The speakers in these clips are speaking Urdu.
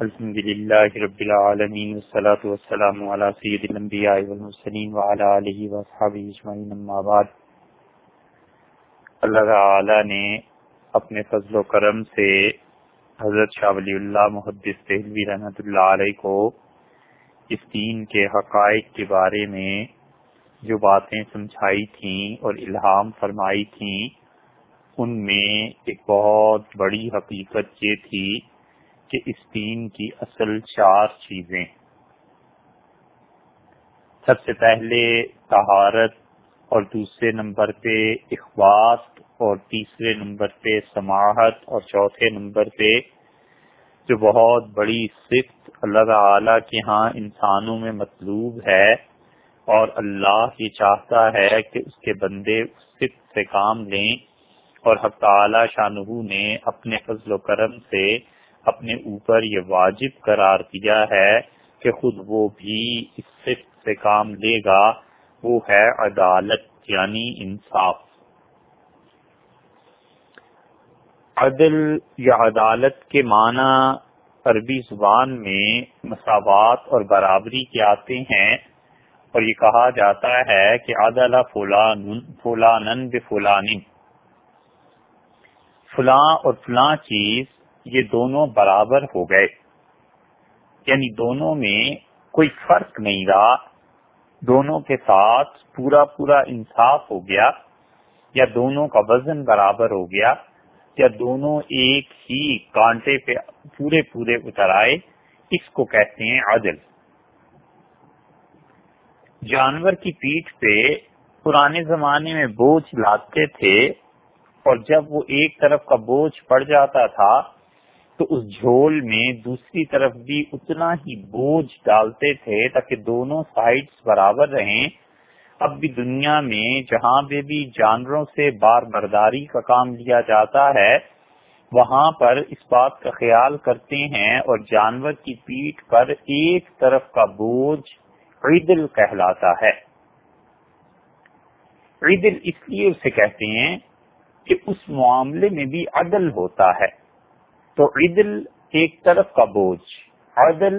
الحمد لله رب العالمين، والصلاة والسلام على سيد الانبياء والمرسلين وعلى آله واصحابه اجمعين اما بعد. اللہ تعالی نے اپنے فضل و کرم سے حضرت شاہ ولی اللہ محدث دہلوی رحمۃ اللہ علیہ کو اس دین کے حقائق کے بارے میں جو باتیں سمجھائی تھیں اور الہام فرمائی تھیں، ان میں ایک بہت بڑی حقیقت یہ تھی کہ اس دین کی اصل چار چیزیں سب سے پہلے طہارت اور دوسرے نمبر پہ اخبات اور تیسرے نمبر پہ سماحت اور چوتھے نمبر پہ جو بہت بڑی صفت اللہ تعالی کے ہاں انسانوں میں مطلوب ہے اور اللہ یہ چاہتا ہے کہ اس کے بندے اس صفت سے کام لیں اور حق تعالی شاہ نے اپنے فضل و کرم سے اپنے اوپر یہ واجب قرار دیا ہے کہ خود وہ بھی اس صفت سے کام لے گا، وہ ہے عدالت یعنی انصاف۔ عدل یا عدالت کے معنی عربی زبان میں مساوات اور برابری کے آتے ہیں اور یہ کہا جاتا ہے کہ عدل فلان فلانن بفلان فلاں اور فلاں چیز یہ دونوں برابر ہو گئے۔ یعنی دونوں میں کوئی فرق نہیں رہا۔ دونوں کے ساتھ پورا پورا انصاف ہو گیا، یا دونوں کا وزن برابر ہو گیا، یا دونوں ایک ہی کانٹے پہ پورے پورے اتر آئے۔ اس کو کہتے ہیں عدل۔ جانور کی پیٹھ پہ پرانے زمانے میں بوجھ لاتے تھے، اور جب وہ ایک طرف کا بوجھ پڑ جاتا تھا تو اس جھول میں دوسری طرف بھی اتنا ہی بوجھ ڈالتے تھے تاکہ دونوں سائڈز برابر رہیں۔ اب بھی دنیا میں جہاں پہ بھی جانوروں سے بار برداری کا کام لیا جاتا ہے، وہاں پر اس بات کا خیال کرتے ہیں اور جانور کی پیٹ پر ایک طرف کا بوجھ عیدل کہلاتا ہے۔ عیدل اس لیے اسے کہتے ہیں کہ اس معاملے میں بھی عدل ہوتا ہے۔ تو عدل ایک طرف کا بوجھ، عدل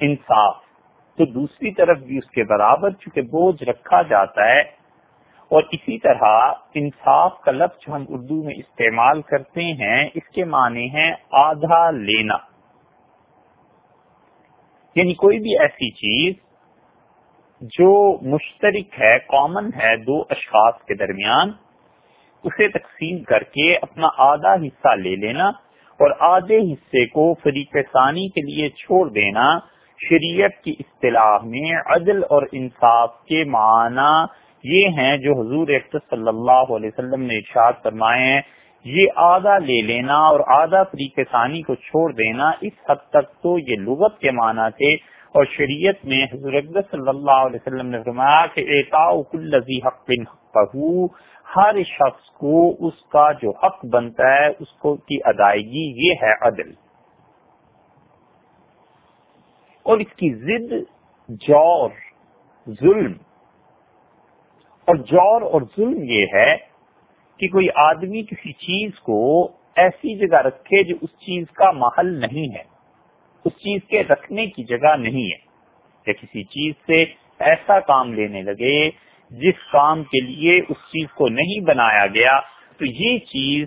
انصاف۔ تو دوسری طرف بھی اس کے برابر چونکہ بوجھ رکھا جاتا ہے، اور اسی طرح انصاف کا لفظ جو ہم اردو میں استعمال کرتے ہیں، اس کے معنی ہے آدھا لینا۔ یعنی کوئی بھی ایسی چیز جو مشترک ہے کامن ہے دو اشخاص کے درمیان، اسے تقسیم کر کے اپنا آدھا حصہ لے لینا اور آدھے حصے کو فریق ثانی کے لیے چھوڑ دینا شریعت کی اصطلاح میں عدل اور انصاف کے معنی یہ ہیں جو حضور صلی اللہ علیہ وسلم نے ارشاد فرمائے ہیں۔ یہ آدھا لے لینا اور آدھا فریق ثانی کو چھوڑ دینا اس حد تک تو یہ لغت کے معنی تھے۔ اور شریعت میں حضور صلی اللہ علیہ وسلم نے فرمایا کہ اعطاء کل حق ہر شخص کو اس کا جو حق بنتا ہے، اس کو کی ادائیگی یہ ہے عدل۔ اور اس کی ضد، جور، ظلم۔ اور جور اور ظلم یہ ہے کہ کوئی آدمی کسی چیز کو ایسی جگہ رکھے جو اس چیز کا محل نہیں ہے۔ اس چیز کے رکھنے کی جگہ نہیں ہے۔ یا کسی چیز سے ایسا کام لینے لگے جس کام کے لیے اس چیز کو نہیں بنایا گیا، تو یہ چیز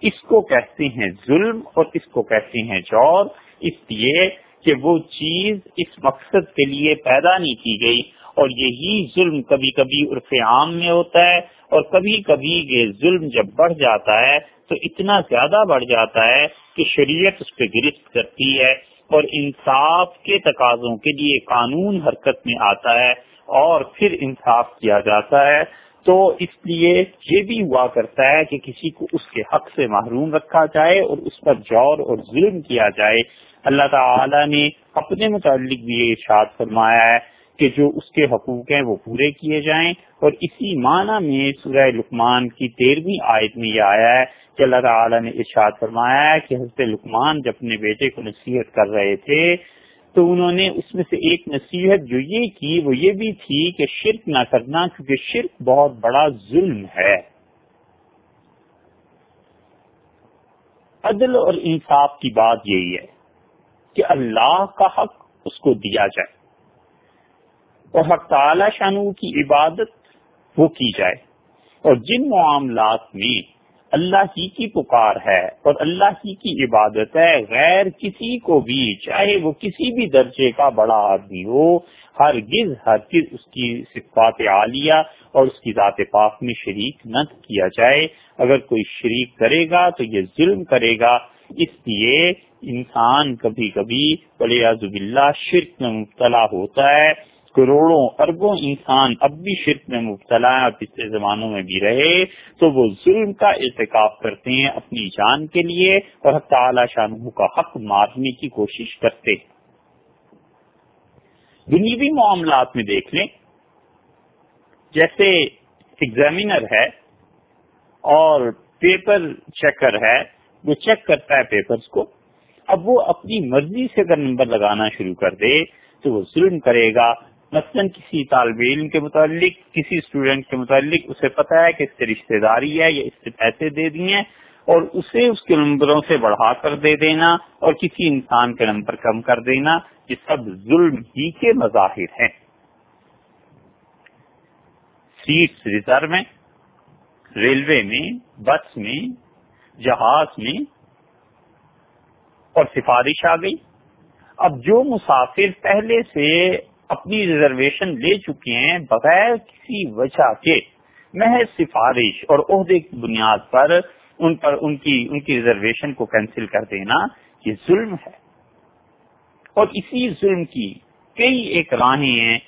اس کو کہتے ہیں ظلم اور اس کو کہتے ہیں جور۔ اس لیے کہ وہ چیز اس مقصد کے لیے پیدا نہیں کی گئی۔ اور یہی ظلم کبھی کبھی عرف عام میں ہوتا ہے، اور کبھی کبھی یہ ظلم جب بڑھ جاتا ہے، تو اتنا زیادہ بڑھ جاتا ہے کہ شریعت اس پہ گرفت کرتی ہے۔ اور انصاف کے تقاضوں کے لیے قانون حرکت میں آتا ہے۔ اور پھر انصاف کیا جاتا ہے۔ تو اس لیے یہ بھی ہوا کرتا ہے کہ کسی کو اس کے حق سے محروم رکھا جائے اور اس پر جور اور ظلم کیا جائے۔ اللہ تعالی نے اپنے متعلق بھی یہ ارشاد فرمایا ہے کہ جو اس کے حقوق ہیں وہ پورے کیے جائیں۔ اور اسی معنی میں سورہ لکمان کی تیرہویں آیت میں یہ آیا ہے کہ اللہ تعالی نے ارشاد فرمایا ہے کہ حضرت لکمان جب اپنے بیٹے کو نصیحت کر رہے تھے تو انہوں نے اس میں سے ایک نصیحت جو یہ کی، وہ یہ بھی تھی کہ شرک نہ کرنا، کیونکہ شرک بہت بڑا ظلم ہے۔ عدل اور انصاف کی بات یہی ہے کہ اللہ کا حق اس کو دیا جائے اور حق تعالی شانو کی عبادت وہ کی جائے اور جن معاملات میں اللہ ہی کی پکار ہے اور اللہ ہی کی عبادت ہے۔ غیر کسی کو بھی، چاہے وہ کسی بھی درجے کا بڑا آدمی ہو ہر گز ہر گز اس کی صفات عالیہ اور اس کی ذات پاک میں شریک نہ کیا جائے۔ اگر کوئی شریک کرے گا تو یہ ظلم کرے گا۔ اس لیے انسان کبھی کبھی بلے اللہ شرک میں مبتلا ہوتا ہے۔ کروڑوں اربوں انسان اب بھی شرک میں مبتلا ہے اور پچھلے زمانوں میں بھی رہے، تو وہ ظلم کا احتکاب کرتے ہیں اپنی جان کے لیے اور تعالی شاہ کا حق مارنے کی کوشش کرتے دنیوی معاملات میں دیکھ لیں، جیسے ایگزامینر ہے اور پیپر چیکر ہے، وہ چیک کرتا ہے پیپرز کو، اب وہ اپنی مرضی سے اگر نمبر لگانا شروع کر دے تو وہ ظلم کرے گا۔ مثلاً کسی طالب علم کے متعلق، کسی اسٹوڈینٹ کے متعلق، اسے پتا ہے کہ اس سے رشتے داری ہے یا اس سے پیسے دے دیے اور اسے اس کے نمبروں سے بڑھا کر دے دینا اور کسی انسان کے نمبر کم کر دینا، یہ سب ظلم ہی کے مظاہر ہیں۔ سیٹس ریزرو میں، ریلوے میں، بس میں، جہاز میں اور سفارش آ گئی۔ اب جو مسافر پہلے سے اپنی ریزرویشن لے چکے ہیں بغیر کسی وجہ کے۔ محض سفارش اور عہدے کی بنیاد پر ان پر ان کی ان کی ریزرویشن کو کینسل کر دینا یہ ظلم ہے۔ اور اسی ظلم کی کئی ایک راہیں ہیں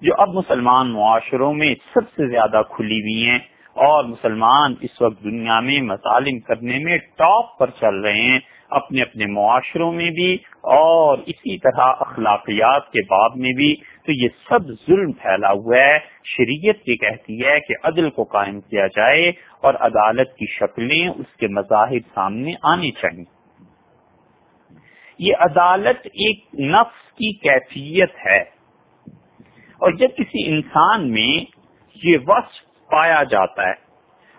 جو اب مسلمان معاشروں میں سب سے زیادہ کھلی ہوئی ہیں اور مسلمان اس وقت دنیا میں مظالم کرنے میں ٹاپ پر چل رہے ہیں۔ اپنے اپنے معاشروں میں بھی اور اسی طرح اخلاقیات کے باب میں بھی۔ تو یہ سب ظلم پھیلا ہوا ہے۔ شریعت یہ کہتی ہے کہ عدل کو قائم کیا جائے اور عدالت کی شکلیں اس کے مظاہر سامنے آنی چاہیے۔ یہ عدالت ایک نفس کی کیفیت ہے۔ اور جب کسی انسان میں یہ وصف پایا جاتا ہے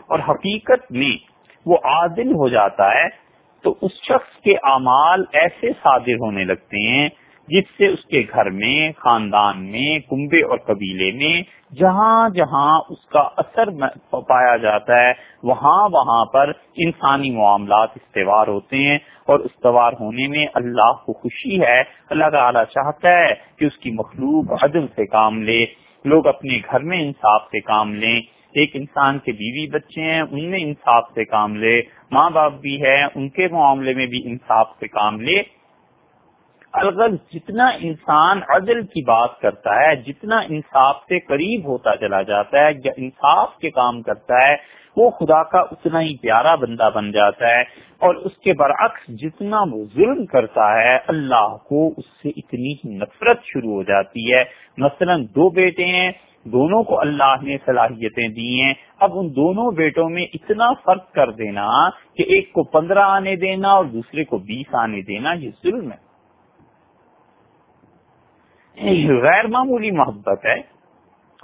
اور حقیقت میں وہ عادل ہو جاتا ہے تو اس شخص کے اعمال ایسے صادر ہونے لگتے ہیں جس سے اس کے گھر میں، خاندان میں، کنبے اور قبیلے میں جہاں جہاں اس کا اثر پایا جاتا ہے، وہاں وہاں پر انسانی معاملات استوار ہوتے ہیں اور استوار ہونے میں اللہ کو خوشی ہے۔ اللہ تعالیٰ چاہتا ہے کہ اس کی مخلوق عدل سے کام لے، لوگ اپنے گھر میں انصاف سے کام لیں۔ ایک انسان کے بیوی بچے ہیں، ان میں انصاف سے کام لے، ماں باپ بھی ہے، ان کے معاملے میں بھی انصاف سے کام لے۔ الغرض جتنا انسان عدل کی بات کرتا ہے، جتنا انصاف سے قریب ہوتا چلا جاتا ہے، یا انصاف کے کام کرتا ہے، وہ خدا کا اتنا ہی پیارا بندہ بن جاتا ہے۔ اور اس کے برعکس جتنا وہ ظلم کرتا ہے، اللہ کو اس سے اتنی ہی نفرت شروع ہو جاتی ہے۔ مثلا دو بیٹے ہیں دونوں کو اللہ نے صلاحیتیں دی ہیں۔ اب ان دونوں بیٹوں میں اتنا فرق کر دینا کہ ایک کو پندرہ آنے دینا اور دوسرے کو بیس آنے دینا، یہ ظلم ہے۔ غیر معمولی محبت ہے،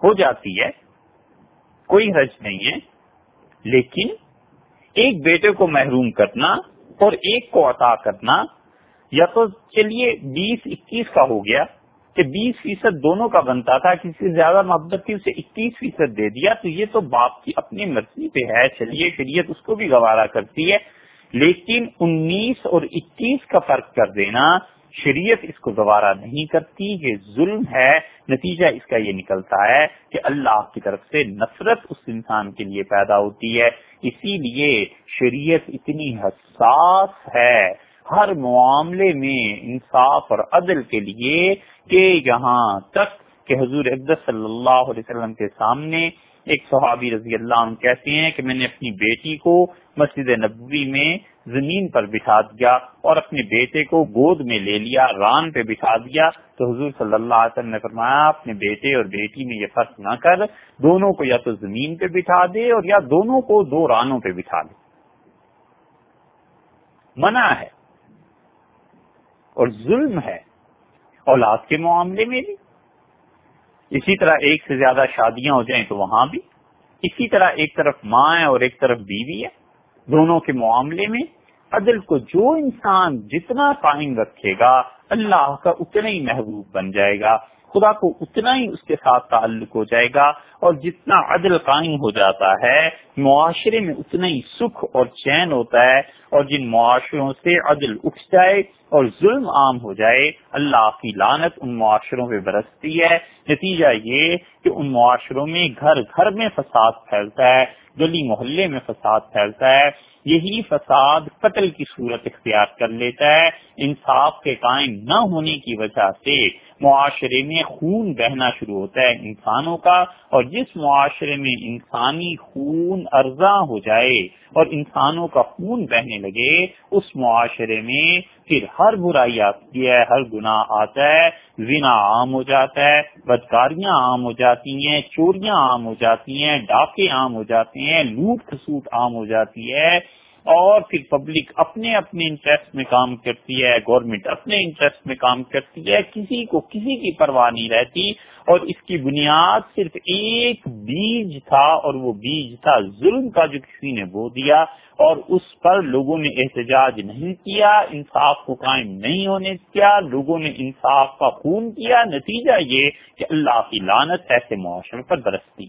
ہو جاتی ہے، کوئی حرج نہیں ہے۔ لیکن ایک بیٹے کو محروم کرنا اور ایک کو عطا کرنا، یا تو چلیے بیس اکیس کا ہو گیا۔ کہ بیس فیصد دونوں کا بنتا تھا، کسی سے زیادہ محبت تھی، اسے اکیس فیصد دے دیا، تو یہ تو باپ کی اپنی مرضی پہ ہے۔ چلیے شریعت اس کو بھی گوارا کرتی ہے۔ لیکن انیس اور اکیس کا فرق کر دینا، شریعت اس کو گوارا نہیں کرتی، یہ ظلم ہے۔ نتیجہ اس کا یہ نکلتا ہے کہ اللہ کی طرف سے نفرت اس انسان کے لیے پیدا ہوتی ہے۔ اسی لیے شریعت اتنی حساس ہے۔ ہر معاملے میں انصاف اور عدل کے لیے کہ یہاں تک کہ حضور اقدس صلی اللہ علیہ وسلم کے سامنے ایک صحابی رضی اللہ عنہ کہتے ہیں کہ میں نے اپنی بیٹی کو مسجد نبوی میں زمین پر بٹھا دیا اور اپنے بیٹے کو گود میں لے لیا، ران پہ بٹھا دیا۔ تو حضور صلی اللہ علیہ وسلم نے فرمایا، اپنے بیٹے اور بیٹی میں یہ فرق نہ کر، دونوں کو یا تو زمین پہ بٹھا دے اور یا دونوں کو دو رانوں پہ بٹھا دے۔ منع ہے۔ اور ظلم ہے اولاد کے معاملے میں بھی۔ اسی طرح ایک سے زیادہ شادیاں ہو جائیں تو وہاں بھی۔ اسی طرح ایک طرف ماں ہے اور ایک طرف بیوی ہے۔ دونوں کے معاملے میں عدل کو جو انسان جتنا قائم رکھے گا، اللہ کا اتنا ہی محبوب بن جائے گا۔ خدا کو اتنا ہی اس کے ساتھ تعلق ہو جائے گا اور جتنا عدل قائم ہو جاتا ہے، معاشرے میں اتنا ہی سکھ اور چین ہوتا ہے اور جن معاشروں سے عدل اٹھ جائے اور ظلم عام ہو جائے، اللہ کی لانت ان معاشروں پہ برستی ہے۔ نتیجہ یہ کہ ان معاشروں میں گھر گھر میں فساد پھیلتا ہے، گلی محلے میں فساد پھیلتا ہے۔ یہی فساد قتل کی صورت اختیار کر لیتا ہے۔ انصاف کے قائم نہ ہونے کی وجہ سے معاشرے میں خون بہنا شروع ہوتا ہے انسانوں کا اور جس معاشرے میں انسانی خون ارزاں ہو جائے اور انسانوں کا خون بہنے لگے، اس معاشرے میں پھر ہر برائی آتی ہے، ہر گناہ آتا ہے، زنا عام ہو جاتا ہے، بدکاریاں عام ہو جاتی ہیں، چوریاں عام ہو جاتی ہیں، ڈاکے عام ہو جاتے ہیں، لوٹ کھسوٹ عام ہو جاتی ہے۔ اور پھر پبلک اپنے اپنے انٹرسٹ میں کام کرتی ہے گورنمنٹ اپنے انٹرسٹ میں کام کرتی ہے، کسی کو کسی کی پرواہ نہیں رہتی اور اس کی بنیاد صرف ایک بیج تھا اور وہ بیج تھا، ظلم کا جو کسی نے بو دیا اور اس پر لوگوں نے احتجاج نہیں کیا، انصاف کو قائم نہیں ہونے کیا لوگوں نے انصاف کا خون کیا، نتیجہ یہ کہ اللہ کی لانت ایسے معاشرے پر برستی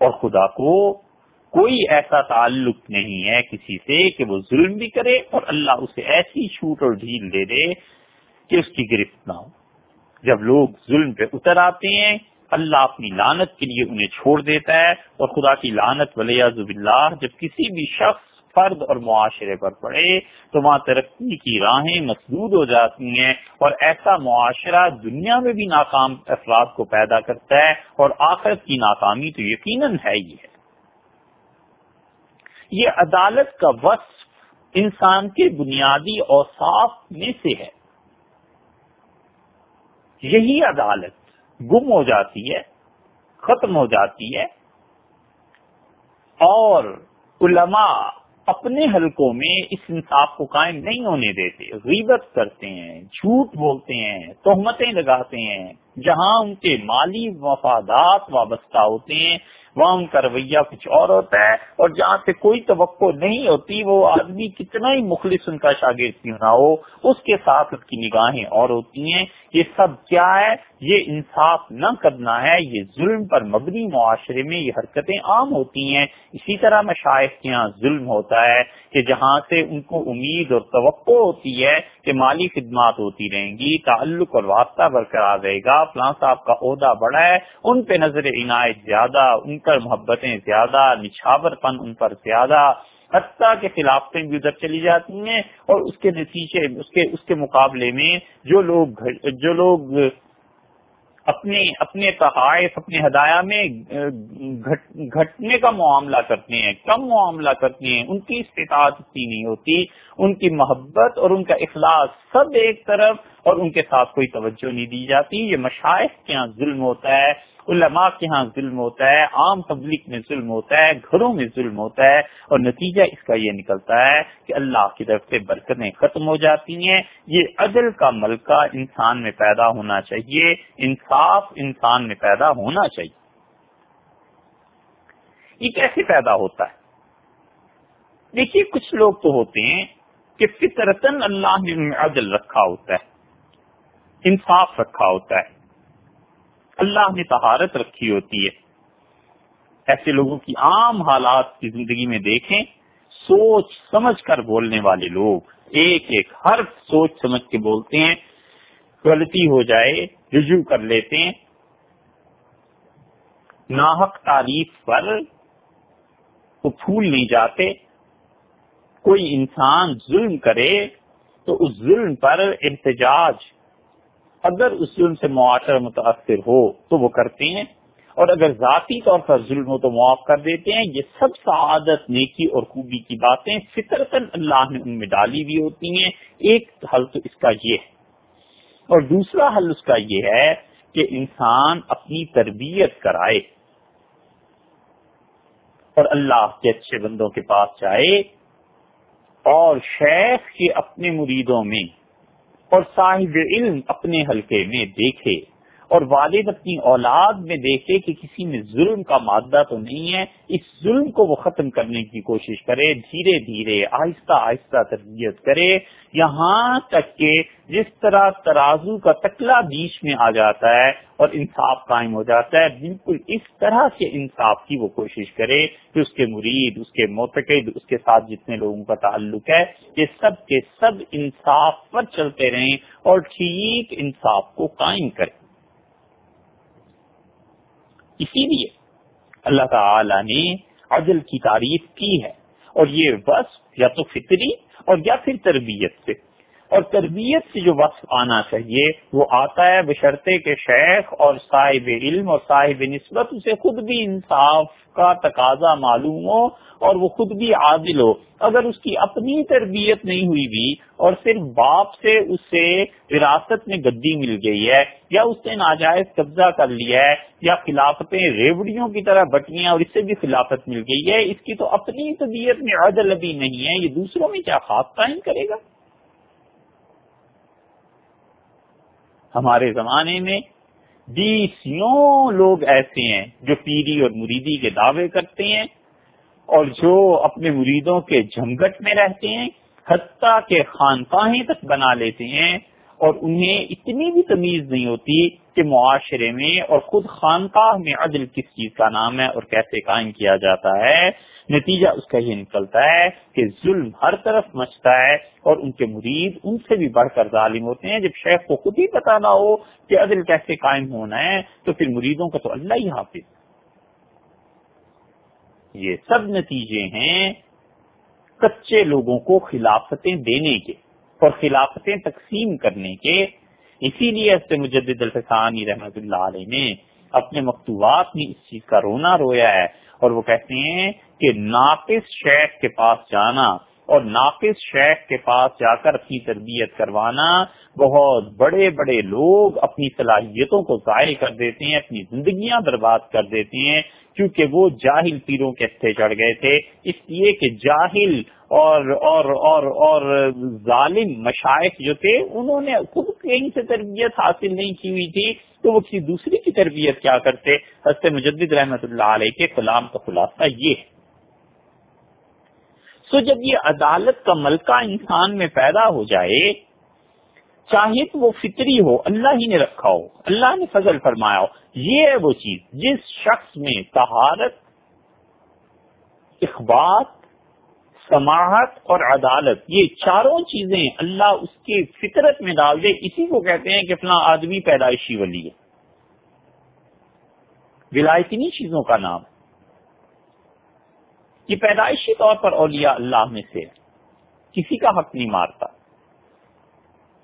اور خدا کو کوئی ایسا تعلق نہیں ہے کسی سے کہ وہ ظلم بھی کرے اور اللہ اسے ایسی چھوٹ اور ڈھیل دے دے کہ اس کی گرفت نہ ہو۔ جب لوگ ظلم پہ اتر آتے ہیں، اللہ اپنی لانت کے لیے انہیں چھوڑ دیتا ہے اور خدا کی لانت ولیہ زب اللہ جب کسی بھی شخص فرد اور معاشرے پر پڑے تو وہاں ترقی کی راہیں مسدود ہو جاتی ہیں اور ایسا معاشرہ دنیا میں بھی ناکام افراد کو پیدا کرتا ہے اور آخرت کی ناکامی تو یقیناً ہے ہی ہے۔ یہ عدالت کا وصف انسان کے بنیادی اوصاف میں سے ہے۔ یہی عدالت گم ہو جاتی ہے، ختم ہو جاتی ہے اور علماء اپنے حلقوں میں اس انصاف کو قائم نہیں ہونے دیتے، غیبت کرتے ہیں، جھوٹ بولتے ہیں، تہمتیں لگاتے ہیں۔ جہاں ان کے مالی مفادات وابستہ ہوتے ہیں، وہاں ان کا رویہ کچھ اور ہوتا ہے، اور جہاں سے کوئی توقع نہیں ہوتی، وہ آدمی کتنا ہی مخلص ان کا شاگرد کیوں نہ ہو، اس کے ساتھ اس کی نگاہیں اور ہوتی ہیں۔ یہ سب کیا ہے؟ یہ انصاف نہ کرنا ہے، یہ ظلم پر مبنی معاشرے میں یہ حرکتیں عام ہوتی ہیں۔ اسی طرح مشاعر کے یہاں ظلم ہوتا ہے کہ جہاں سے ان کو امید اور توقع ہوتی ہے کہ مالی خدمات ہوتی رہیں گی، تعلق اور واسطہ برقرار رہے گا فلاں صاحب کا عہدہ بڑا ہے، ان پہ نظر عنایت زیادہ، ان پر محبتیں زیادہ نچھاور پن ان پر زیادہ، حتیٰ کے خلافتیں بھی ادھر چلی جاتی ہیں اور اس کے نتیجے، اس کے اس کے مقابلے میں جو لوگ جو لوگ اپنے اپنے تحائف، اپنے ہدایہ میں گھٹنے کا معاملہ کرتے ہیں، کم معاملہ کرتے ہیں، ان کی استطاعت اتنی نہیں ہوتی، ان کی محبت اور ان کا اخلاص سب ایک طرف اور ان کے ساتھ کوئی توجہ نہیں دی جاتی، یہ مشائق کے یہاں ظلم ہوتا ہے۔ علماء کے ہاں ظلم ہوتا ہے، عام پبلک میں ظلم ہوتا ہے، گھروں میں ظلم ہوتا ہے اور نتیجہ اس کا یہ نکلتا ہے کہ اللہ کی طرف سے برکتیں ختم ہو جاتی ہیں۔ یہ عدل کا ملکہ انسان میں پیدا ہونا چاہیے، انصاف انسان میں پیدا ہونا چاہیے۔ یہ کیسے پیدا ہوتا ہے؟ دیکھیے، کچھ لوگ تو ہوتے ہیں کہ فطرتن اللہ نے عدل رکھا ہوتا ہے، انصاف رکھا ہوتا ہے۔ اللہ نے طہارت رکھی ہوتی ہے۔ ایسے لوگوں کی عام حالات کی زندگی میں دیکھیں، سوچ سمجھ کر بولنے والے لوگ ایک ایک ہر سوچ سمجھ کے بولتے ہیں، غلطی ہو جائے، رجوع کر لیتے ہیں۔ ناحق تعریف پر وہ پھول نہیں جاتے۔ کوئی انسان ظلم کرے تو اس ظلم پر احتجاج اگر اس ظلم سے معاشرہ متاثر ہو تو وہ کرتے ہیں، اور اگر ذاتی طور پر ظلم ہو تو معاف کر دیتے ہیں۔ یہ سب سعادت، نیکی اور خوبی کی باتیں فطرتن اللہ نے ان میں ڈالی ہوئی ہوتی ہیں۔ ایک حل تو اس کا یہ ہے۔ اور دوسرا حل اس کا یہ ہے کہ انسان اپنی تربیت کرائے اور اللہ کے اچھے بندوں کے پاس جائے اور شیخ کے اپنے مریدوں میں اور صاحب علم اپنے حلقے میں دیکھے۔ اور والد اپنی اولاد میں دیکھے کہ کسی میں ظلم کا مادہ تو نہیں ہے، اس ظلم کو وہ ختم کرنے کی کوشش کرے، دھیرے دھیرے آہستہ آہستہ تربیت کرے، یہاں تک کہ جس طرح ترازو کا تکلا بیچ میں آ جاتا ہے اور انصاف قائم ہو جاتا ہے، بالکل اس طرح سے انصاف کی وہ کوشش کرے کہ اس کے مرید، اس کے معتقد، اس کے ساتھ جتنے لوگوں کا تعلق ہے یہ سب کے سب انصاف پر چلتے رہیں اور ٹھیک انصاف کو قائم کریں۔ اسی لیے اللہ تعالی نے عدل کی تعریف کی ہے اور یہ بس یا تو فطری اور یا پھر تربیت سے۔ اور تربیت سے جو وصف آنا چاہیے، وہ آتا ہے بشرطے کے شیخ اور صاحب علم اور صاحب نسبت اسے خود بھی انصاف کا تقاضا معلوم ہو اور وہ خود بھی عادل ہو۔ اگر اس کی اپنی تربیت نہیں ہوئی بھی اور صرف باپ سے اسے وراثت میں گدی مل گئی ہے یا اس نے ناجائز قبضہ کر لیا ہے یا خلافتیں ریوڑیوں کی طرح بٹیاں اور اس سے بھی خلافت مل گئی ہے، اس کی تو اپنی طبیعت میں عدل ابھی نہیں ہے، یہ دوسروں میں کیا خاص قائم کرے گا؟ ہمارے زمانے میں بیسوں لوگ ایسے ہیں جو پیری اور مریدی کے دعوے کرتے ہیں اور جو اپنے مریدوں کے جھمگٹ میں رہتے ہیں، حتیٰ کے خانقاہیں تک بنا لیتے ہیں اور انہیں اتنی بھی تمیز نہیں ہوتی کہ معاشرے میں اور خود خانقاہ میں عدل کس چیز کا نام ہے اور کیسے قائم کیا جاتا ہے۔ نتیجہ اس کا یہ نکلتا ہے کہ ظلم ہر طرف مچتا ہے اور ان کے مرید ان سے بھی بڑھ کر ظالم ہوتے ہیں۔ جب شیخ کو خود ہی پتا نہ ہو کہ عدل کیسے قائم ہونا ہے، تو پھر مریدوں کا تو اللہ ہی حافظ۔ یہ سب نتیجے ہیں کچے لوگوں کو خلافتیں دینے کے اور خلافتیں تقسیم کرنے کے۔ اسی لیے مجدد الفسانی رحمت اللہ علیہ نے اپنے مکتوبات میں اس چیز کا رونا رویا ہے اور وہ کہتے ہیں کہ ناقص شیخ کے پاس جانا اور ناقص شیخ کے پاس جا کر اپنی تربیت کروانا بہت بڑے بڑے لوگ اپنی صلاحیتوں کو ضائع کر دیتے ہیں، اپنی زندگیاں برباد کر دیتے ہیں، کیونکہ وہ جاہل پیروں کے تھے چڑھ گئے تھے۔ اس لیے کہ جاہل اور اور اور اور ظالم مشائق جو تھے، انہوں نے خود کہیں سے تربیت حاصل نہیں کی ہوئی تھی، تو وہ کسی دوسرے کی تربیت کیا کرتے؟ حضرت مجدد رحمت اللہ علیہ کے کلام کا خلاصہ یہ ہے۔ سو جب یہ عدالت کا ملکہ انسان میں پیدا ہو جائے، چاہے تو وہ فطری ہو، اللہ ہی نے رکھا ہو، اللہ نے فضل فرمایا ہو، یہ ہے وہ چیز جس شخص میں تہارت اخبار سماہت اور عدالت، یہ چاروں چیزیں اللہ اس کے فطرت میں ڈال دے، اسی کو کہتے ہیں کہ فلاں آدمی پیدائشی ولی ہے۔ ولایتنی چیزوں کا نام۔ یہ پیدائشی طور پر اولیاء اللہ میں سے کسی کا حق نہیں مارتا۔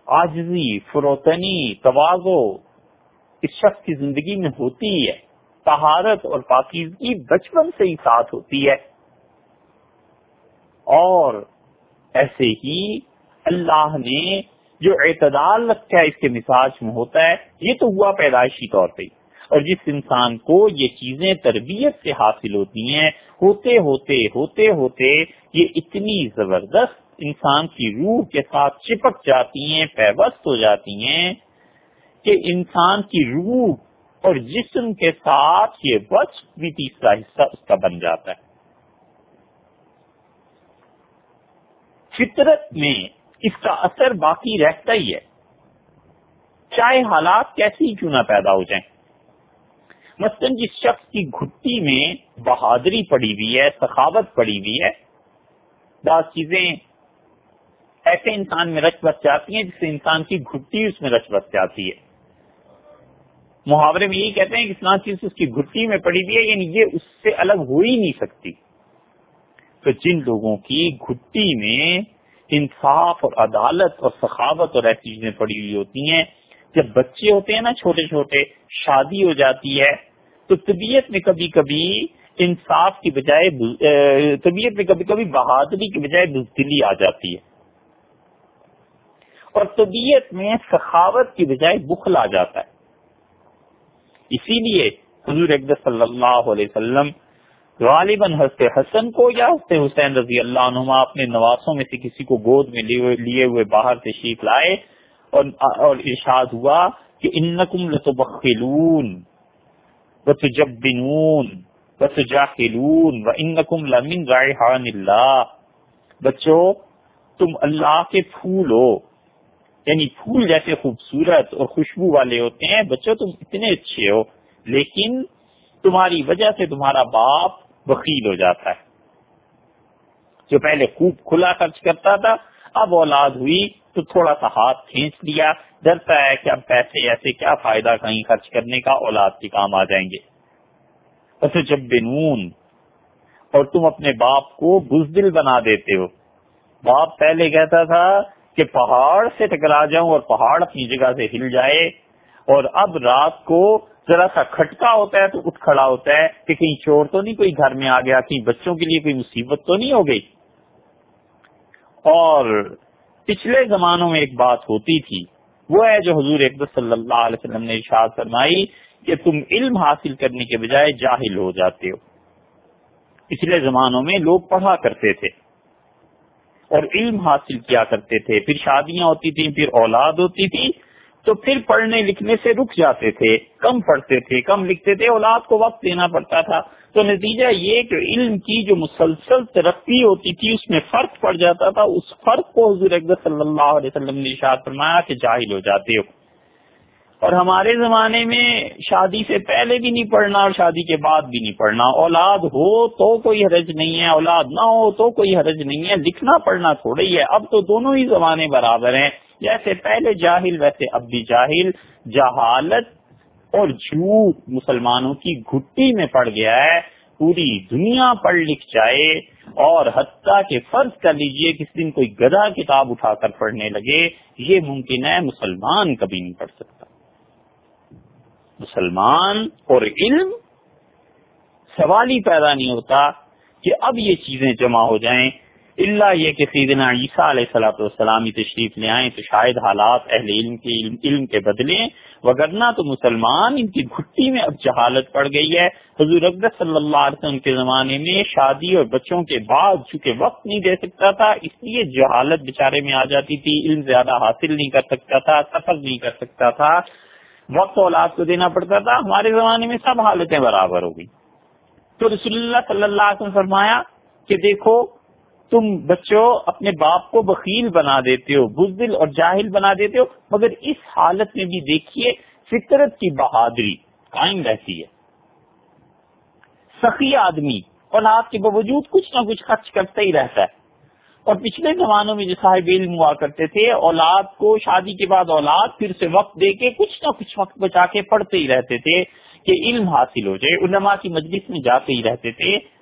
آجزی فروتنی، توازو اس شخص کی زندگی میں ہوتی ہے۔ طہارت اور پاکیزگی بچپن سے ہی ساتھ ہوتی ہے۔ اور ایسے ہی اللہ نے جو اعتدال رکھا ہے اس کے مزاج میں ہوتا ہے، یہ تو ہوا پیدائشی طور پہ۔ اور جس انسان کو یہ چیزیں تربیت سے حاصل ہوتی ہیں، ہوتے ہوتے ہوتے ہوتے یہ اتنی زبردست انسان کی روح کے ساتھ چپک جاتی ہیں پیبست ہو جاتی ہیں کہ انسان کی روح اور جسم کے ساتھ یہ بس بھی تیسرا حصہ اس کا بن جاتا ہے۔ فطرت میں اس کا اثر باقی رہتا ہی ہے۔ چاہے حالات کیسی کیوں نہ پیدا ہو جائیں۔ مثلاً جس شخص کی گھٹی میں بہادری پڑی ہوئی ہے، سخاوت پڑی ہوئی ہے، بعض چیزیں ایسے انسان میں رچ بس جاتی ہیں جس سے انسان کی گھٹی اس میں رچ بس جاتی ہے۔ محاورے میں یہی کہتے ہیں کہ اتنا چیز اس کی گھٹی میں پڑی ہوئی ہے یعنی یہ اس سے الگ ہو ہی نہیں سکتی۔ تو جن لوگوں کی گھٹی میں انصاف اور عدالت اور سخاوت اور ایسی چیزیں پڑی ہوئی ہوتی ہیں، جب بچے ہوتے ہیں نا، چھوٹے چھوٹے، شادی ہو جاتی ہے تو طبیعت میں کبھی کبھی انصاف کی بجائے طبیعت میں کبھی کبھی بہادری کی بجائے بزدلی آ جاتی ہے۔ اور طبیعت میں سخاوت کی بجائے بخل آ جاتا ہے۔ اسی لیے حضور اقدس صلی اللہ علیہ وسلم غالباً حضرت حسن کو یا حضرت حسین رضی اللہ عنہما اپنے نواسوں میں سے کسی کو گود میں لیے ہوئے باہر سے شیخ لائے اور ارشاد ہوا کہ انکم لتبخلون۔ وتجبنون وتجاہلون وانکم لمن رائحان اللہ بچوں، تم اللہ کے پھول ہو یعنی پھول جیسے خوبصورت اور خوشبو والے ہوتے ہیں، بچوں، تم اتنے اچھے ہو، لیکن تمہاری وجہ سے تمہارا باپ بخیل ہو جاتا ہے۔ جو پہلے خوب کھلا خرچ کرتا تھا اب اولاد ہوئی تو تھوڑا سا ہاتھ کھینچ لیا۔ ڈرتا ہے کہ اب پیسے ایسے کیا فائدہ کہیں خرچ کرنے کا؟ اولاد کے کام آ جائیں گے۔ اچھا جب بنون اور تم اپنے باپ کو بزدل بنا دیتے ہو۔ باپ پہلے کہتا تھا کہ پہاڑ سے ٹکرا جاؤں اور پہاڑ اپنی جگہ سے ہل جائے۔ اور اب رات کو ذرا سا کھٹکا ہوتا ہے تو اٹھ کھڑا ہوتا ہے کہ کہیں چور تو نہیں کوئی گھر میں آ گیا، کہیں بچوں کے لیے کوئی مصیبت تو نہیں ہو گئی؟ اور پچھلے زمانوں میں ایک بات ہوتی تھی، وہ ہے جو حضور اقدس صلی اللہ علیہ وسلم نے ارشاد فرمائی کہ تم علم حاصل کرنے کے بجائے جاہل ہو جاتے ہو۔ پچھلے زمانوں میں لوگ پڑھا کرتے تھے اور علم حاصل کیا کرتے تھے۔ پھر شادیاں ہوتی تھیں، پھر اولاد ہوتی تھی، تو پھر پڑھنے لکھنے سے رک جاتے تھے، کم پڑھتے تھے، کم لکھتے تھے، اولاد کو وقت دینا پڑتا تھا۔ تو نتیجہ یہ کہ علم کی جو مسلسل ترقی ہوتی تھی، اس میں فرق پڑ جاتا تھا، اس فرق کو حضور صلی اللہ علیہ وسلم نے اشاعت فرمایا کہ جاہل ہو جاتے ہو۔ اور ہمارے زمانے میں شادی سے پہلے بھی نہیں پڑھنا اور شادی کے بعد بھی نہیں پڑھنا۔ اولاد ہو تو کوئی حرج نہیں ہے، اولاد نہ ہو تو کوئی حرج نہیں ہے۔ لکھنا پڑھنا تھوڑا ہی ہے۔ اب تو دونوں ہی زمانے برابر ہیں۔ جیسے پہلے جاہل، ویسے اب بھی جاہل۔ جہالت اور جھوٹ مسلمانوں کی گھٹی میں پڑ گیا ہے، پوری دنیا پڑھ لکھ جائے اور حتیٰ کہ فرض کر لیجیے کس دن کوئی گدا کتاب اٹھا کر پڑھنے لگے، یہ ممکن ہے مسلمان کبھی نہیں پڑھ سکتا۔ مسلمان اور علم، سوال ہی پیدا نہیں ہوتا کہ اب یہ چیزیں جمع ہو جائیں۔ اللہ یہ کہ سیدنا عیسیٰ علیہ صلاح والسلام تشریف لے آئیں تو شاید حالات اہل علم کے علم, علم کے بدلے وگرنہ تو مسلمان ان کی گھٹی میں اب جہالت پڑ گئی ہے۔ حضور اقدس صلی اللہ علیہ وسلم کے زمانے میں شادی اور بچوں کے بعد چونکہ وقت نہیں دے سکتا تھا اس لیے جہالت بےچارے میں آ جاتی تھی علم زیادہ حاصل نہیں کر سکتا تھا سفر نہیں کر سکتا تھا۔ وقت اولاد کو دینا پڑتا تھا۔ ہمارے زمانے میں سب حالتیں برابر ہو گئی تو رسول اللہ صلی اللہ علیہ وسلم فرمایا کہ دیکھو تم بچوں اپنے باپ کو بخیل بنا دیتے ہو، بزدل اور جاہل بنا دیتے ہو، مگر اس حالت میں بھی دیکھیے فطرت کی بہادری قائم رہتی ہے۔ سخی آدمی اولاد کے باوجود کچھ نہ کچھ خرچ کرتا ہی رہتا ہے۔ اور پچھلے زمانوں میں جو صاحب علم ہوا کرتے تھے، اولاد کو شادی کے بعد اولاد پھر سے وقت دے کے کچھ نہ کچھ وقت بچا کے پڑھتے ہی رہتے تھے کہ علم حاصل ہو جائے، علماء کی مجلس میں جاتے ہی رہتے تھے۔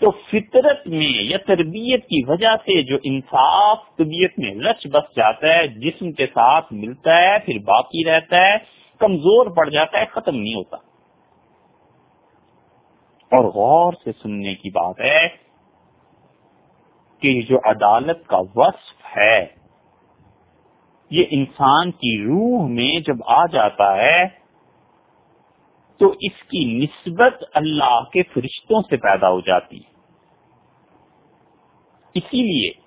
تو فطرت میں یا تربیت کی وجہ سے جو انصاف طبیعت میں رچ بس جاتا ہے، جسم کے ساتھ ملتا ہے، پھر باقی رہتا ہے، کمزور پڑ جاتا ہے، ختم نہیں ہوتا۔ اور غور سے سننے کی بات ہے کہ جو عدالت کا وصف ہے، یہ انسان کی روح میں جب آ جاتا ہے تو اس کی نسبت اللہ کے فرشتوں سے پیدا ہو جاتی ہے۔ اسی لیے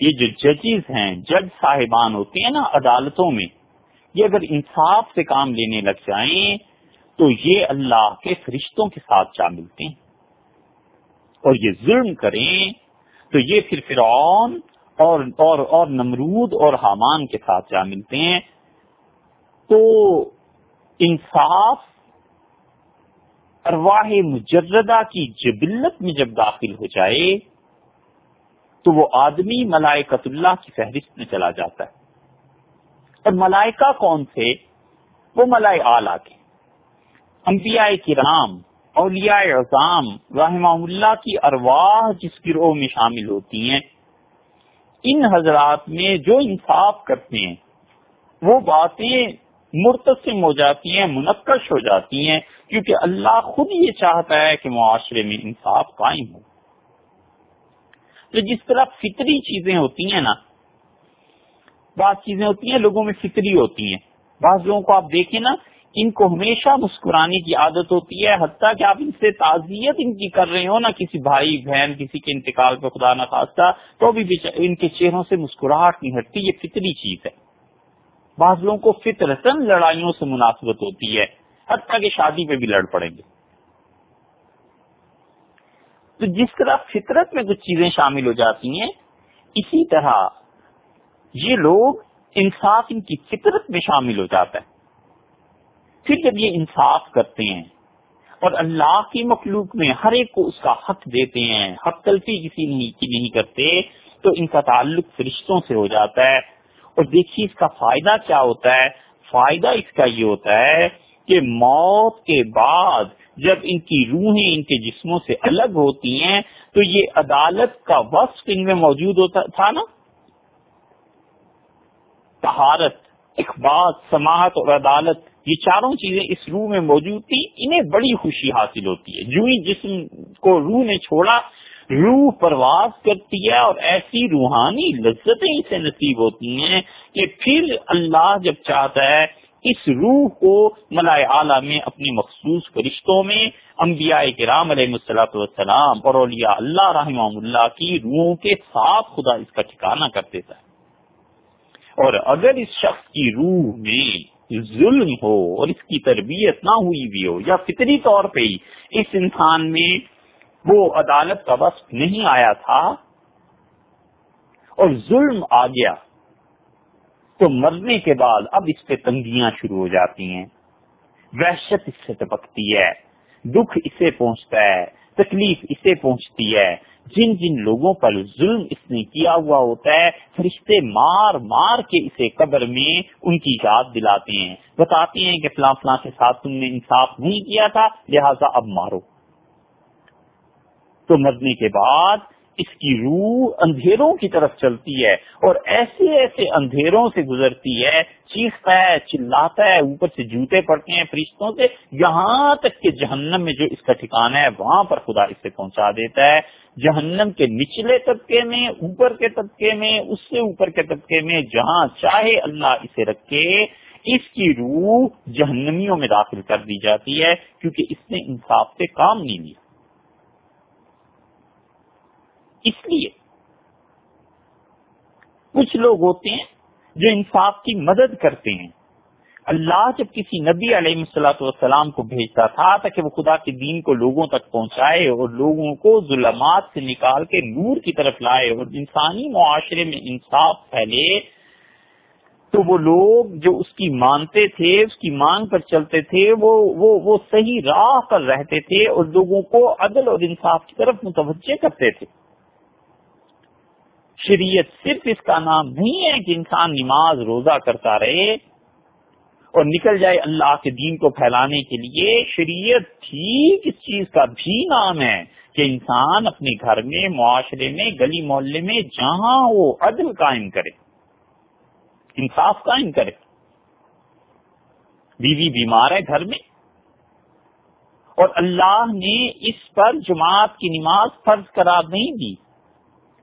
یہ جو ججز ہیں، جج صاحبان ہوتے ہیں نا عدالتوں میں، یہ اگر انصاف سے کام لینے لگ جائیں تو یہ اللہ کے فرشتوں کے ساتھ جا ملتے ہیں۔ اور یہ ظلم کریں تو یہ پھر فرعون اور اور اور نمرود اور حامان کے ساتھ جا ملتے ہیں۔ تو انصاف ارواح مجردہ کی جبلت میں جب داخل ہو جائے، تو وہ آدمی ملائکت اللہ کی فہرست میں چلا جاتا ہے۔ اور ملائکہ کون تھے؟ وہ ملائے آلہ کے۔ انبیاء کرام، اولیاء اعظام رحمہ اللہ کی ارواح جس گروہ میں شامل ہوتی ہیں، ان حضرات میں جو انصاف کرتے ہیں، وہ باتیں مرتسم ہو جاتی ہیں، منقش ہو جاتی ہیں، کیونکہ اللہ خود یہ چاہتا ہے کہ معاشرے میں انصاف قائم ہو۔ تو جس طرح فطری چیزیں ہوتی ہیں نا، بعض چیزیں ہوتی ہیں، لوگوں میں فطری ہوتی ہیں۔ بعض لوگوں کو آپ دیکھیں نا، ان کو ہمیشہ مسکرانے کی عادت ہوتی ہے، حتیٰ کہ آپ ان سے تعزیت ان کی کر رہے ہو نا، کسی بھائی، بہن، کسی کے انتقال پہ خدا نہ تو بھی ان کے چہروں سے مسکراہٹ نہیں ہٹتی، یہ فطری چیز ہے۔ بعض لوگوں کو فطرتن لڑائیوں سے مناسبت ہوتی ہے، حتیٰ کہ شادی پہ بھی لڑ پڑیں گے۔ تو جس طرح فطرت میں کچھ چیزیں شامل ہو جاتی ہیں، اسی طرح یہ لوگ انصاف ان کی فطرت میں شامل ہو جاتا ہے۔ پھر جب یہ انصاف کرتے ہیں اور اللہ کی مخلوق میں ہر ایک کو اس کا حق دیتے ہیں، حق تلفی کسی کی نہیں کرتے، تو ان کا تعلق فرشتوں سے ہو جاتا ہے۔ اور دیکھیے اس کا فائدہ کیا ہوتا ہے؟ فائدہ اس کا یہ ہوتا ہے کہ موت کے بعد جب ان کی روحیں ان کے جسموں سے الگ ہوتی ہیں، تو یہ عدالت کا وصف ان میں موجود ہوتا تھا نا؟ تہارت اخبار سماعت اور عدالت، یہ چاروں چیزیں اس روح میں موجود تھی انہیں بڑی خوشی حاصل ہوتی ہے۔ جو ہی جسم کو روح نے چھوڑا روح پرواز کرتی ہے اور ایسی روحانی لذتیں اسے نصیب ہوتی ہیں کہ پھر اللہ جب چاہتا ہے اس روح کو ملائے اعلیٰ میں اپنی مخصوص فرشتوں میں، انبیاء کرام علیہ والسلام اور اولیاء اللہ رحمہ اللہ کی روحوں کے ساتھ خدا اس کا ٹھکانہ کر دیتا ہے۔ اور اگر اس شخص کی روح میں ظلم ہو اور اس کی تربیت نہ ہوئی بھی ہو یا فطری طور پہ ہی اس انسان میں وہ عدالت کا وصف نہیں آیا تھا اور ظلم آ گیا تو مرنے کے بعد اب اس پہ تنگیاں شروع ہو جاتی ہیں۔ وحشت اس سے ٹپکتی ہے، دکھ اسے پہنچتا ہے، تکلیف اسے پہنچتی ہے۔ جن جن لوگوں پر ظلم اس نے کیا ہوا ہوتا ہے، فرشتے مار مار کے اسے قبر میں ان کی یاد دلاتے ہیں۔ بتاتے ہیں کہ فلاں فلاں کے ساتھ تم نے انصاف نہیں کیا تھا، لہذا اب مارو۔ تو مرنے کے بعد اس کی روح اندھیروں کی طرف چلتی ہے اور ایسے ایسے اندھیروں سے گزرتی ہے، چیختا ہے، چلاتا ہے، اوپر سے جوتے پڑتے ہیں فرشتوں سے، یہاں تک کہ جہنم میں جو اس کا ٹھکانا ہے، وہاں پر خدا اسے پہنچا دیتا ہے۔ جہنم کے نچلے طبقے میں، اوپر کے طبقے میں، اس سے اوپر کے طبقے میں، جہاں چاہے اللہ اسے رکھے، اس کی روح جہنمیوں میں داخل کر دی جاتی ہے، کیونکہ اس نے انصاف سے کام نہیں لیا۔ اس لیے کچھ لوگ ہوتے ہیں جو انصاف کی مدد کرتے ہیں۔ اللہ جب کسی نبی علیہ السلاۃ والسلام کو بھیجتا تھا تاکہ وہ خدا کے دین کو لوگوں تک پہنچائے اور لوگوں کو ظلمات سے نکال کے نور کی طرف لائے اور انسانی معاشرے میں انصاف پھیلے، تو وہ لوگ جو اس کی مانتے تھے، اس کی مانگ پر چلتے تھے، وہ وہ وہ صحیح راہ پر رہتے تھے اور لوگوں کو عدل اور انصاف کی طرف متوجہ کرتے تھے۔ شریعت صرف اس کا نام نہیں ہے کہ انسان نماز روزہ کرتا رہے اور نکل جائے اللہ کے دین کو پھیلانے کے لیے، شریعت ٹھیک اس چیز کا بھی نام ہے کہ انسان اپنے گھر میں، معاشرے میں، گلی محلے میں جہاں وہ عدل قائم کرے، انصاف قائم کرے۔ بیوی بیمار ہے گھر میں اور اللہ نے اس پر جماعت کی نماز فرض قرار نہیں دی۔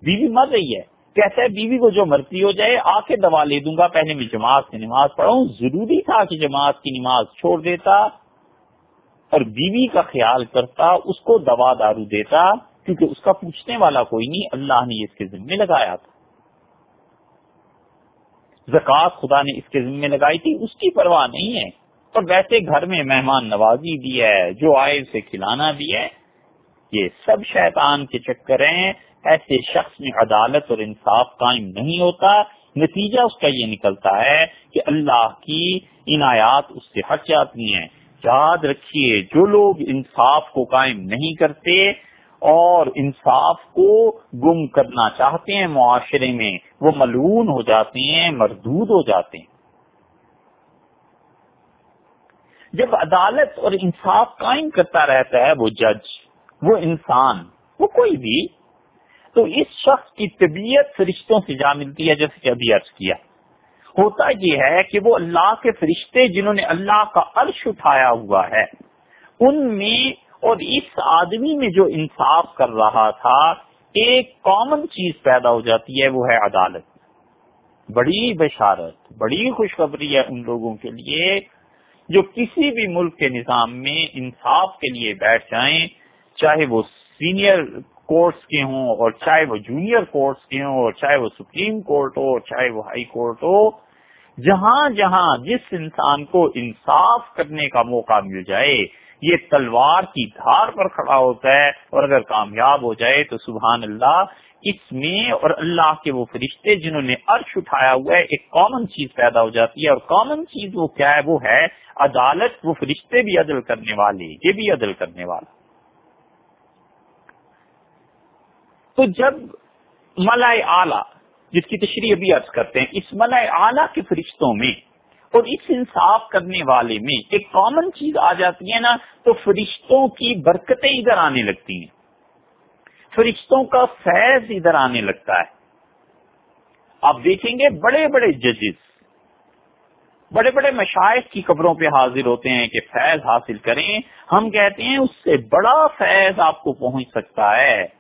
بیوی مر رہی ہے۔ کہتا ہے بیوی کو جو مرضی ہو جائے آ کے دوا لے دوں گا، پہلے میں جماعت سے نماز پڑھوں ضروری تھا کہ جماعت کی نماز چھوڑ دیتا اور بیوی کا خیال کرتا، اس کو دوا دارو دیتا، کیونکہ اس کا پوچھنے والا کوئی نہیں، اللہ نے اس کے ذمے لگایا تھا۔ زکات خدا نے اس کے ذمے لگائی تھی، اس کی پرواہ نہیں ہے۔ اور ویسے گھر میں مہمان نوازی بھی ہے، جو آئے اسے کھلانا بھی ہے یہ سب شیطان کے چکر ہیں، ایسے شخص میں عدالت اور انصاف قائم نہیں ہوتا۔ نتیجہ اس کا یہ نکلتا ہے کہ اللہ کی عنایات اس سے ہٹ جاتی ہیں۔ یاد رکھیے، جو لوگ انصاف کو قائم نہیں کرتے اور انصاف کو گم کرنا چاہتے ہیں معاشرے میں، وہ ملون ہو جاتے ہیں، مردود ہو جاتے ہیں۔ جب عدالت اور انصاف قائم کرتا رہتا ہے، وہ جج وہ انسان، وہ کوئی بھی۔ تو اس شخص کی طبیعت فرشتوں سے جا ملتی ہے، جیسے کہ ابھی عرض کیا۔ ہوتا یہ ہے کہ وہ اللہ کے فرشتے جنہوں نے اللہ کا عرش اٹھایا ہوا ہے، ان میں اور اس آدمی میں جو انصاف کر رہا تھا، ایک کامن چیز پیدا ہو جاتی ہے، وہ ہے عدالت۔ بڑی بشارت، بڑی خوشخبری ہے ان لوگوں کے لیے جو کسی بھی ملک کے نظام میں انصاف کے لیے بیٹھ جائیں۔ چاہے وہ سینئر کورٹس کے ہوں اور چاہے وہ جونیئر کورٹس کے ہوں اور چاہے وہ سپریم کورٹ ہو اور چاہے وہ ہائی کورٹ ہو، جہاں جہاں جس انسان کو انصاف کرنے کا موقع مل جائے، یہ تلوار کی دھار پر کھڑا ہوتا ہے اور اگر کامیاب ہو جائے تو سبحان اللہ، اس میں اور اللہ کے وہ فرشتے جنہوں نے عرش اٹھایا ہوا ہے، ایک کامن چیز پیدا ہو جاتی ہے اور کامن چیز وہ کیا ہے؟ وہ ہے عدالت، وہ فرشتے بھی عدل کرنے والے، یہ بھی عدل کرنے والا تو جب ملائے اعلی، جس کی تشریح ابھی عرض کرتے ہیں، اس ملائے اعلی کے فرشتوں میں اور اس انصاف کرنے والے میں ایک کامن چیز آ جاتی ہے نا، تو فرشتوں کی برکتیں ادھر آنے لگتی ہیں۔ فرشتوں کا فیض ادھر آنے لگتا ہے۔ آپ دیکھیں گے بڑے بڑے ججز بڑے بڑے مشائق کی قبروں پہ حاضر ہوتے ہیں کہ فیض حاصل کریں۔ ہم کہتے ہیں اس سے بڑا فیض آپ کو پہنچ سکتا ہے۔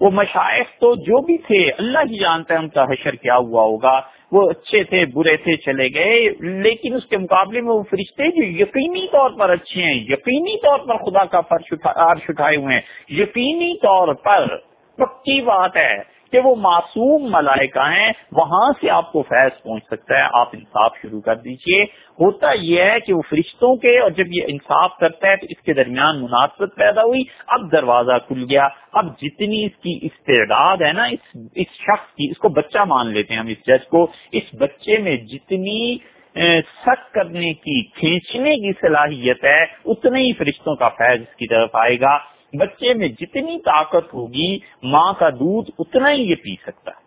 وہ مشائق تو جو بھی تھے، اللہ ہی جانتا ہے ان کا حشر کیا ہوا ہوگا۔ وہ اچھے تھے، برے تھے، چلے گئے۔ لیکن اس کے مقابلے میں وہ فرشتے جو یقینی طور پر اچھے ہیں، یقینی طور پر خدا کا فرش اٹھائے ہوئے ہیں۔ یقینی طور پر پکی بات ہے۔ کہ وہ معصوم ملائکہ ہیں، وہاں سے آپ کو فیض پہنچ سکتا ہے، آپ انصاف شروع کر دیجیے۔ ہوتا یہ ہے کہ وہ فرشتوں کے، اور جب یہ انصاف کرتا ہے تو اس کے درمیان مناسبت پیدا ہوئی، اب دروازہ کھل گیا۔ اب جتنی اس کی استعداد ہے نا، اس اس شخص کی، اس کو بچہ مان لیتے ہیں ہم اس جج کو۔ اس بچے میں جتنی سخت کرنے کی، کھینچنے کی صلاحیت ہے، اتنے ہی فرشتوں کا فیض اس کی طرف آئے گا۔ بچے میں جتنی طاقت ہوگی، ماں کا دودھ اتنا ہی یہ پی سکتا ہے۔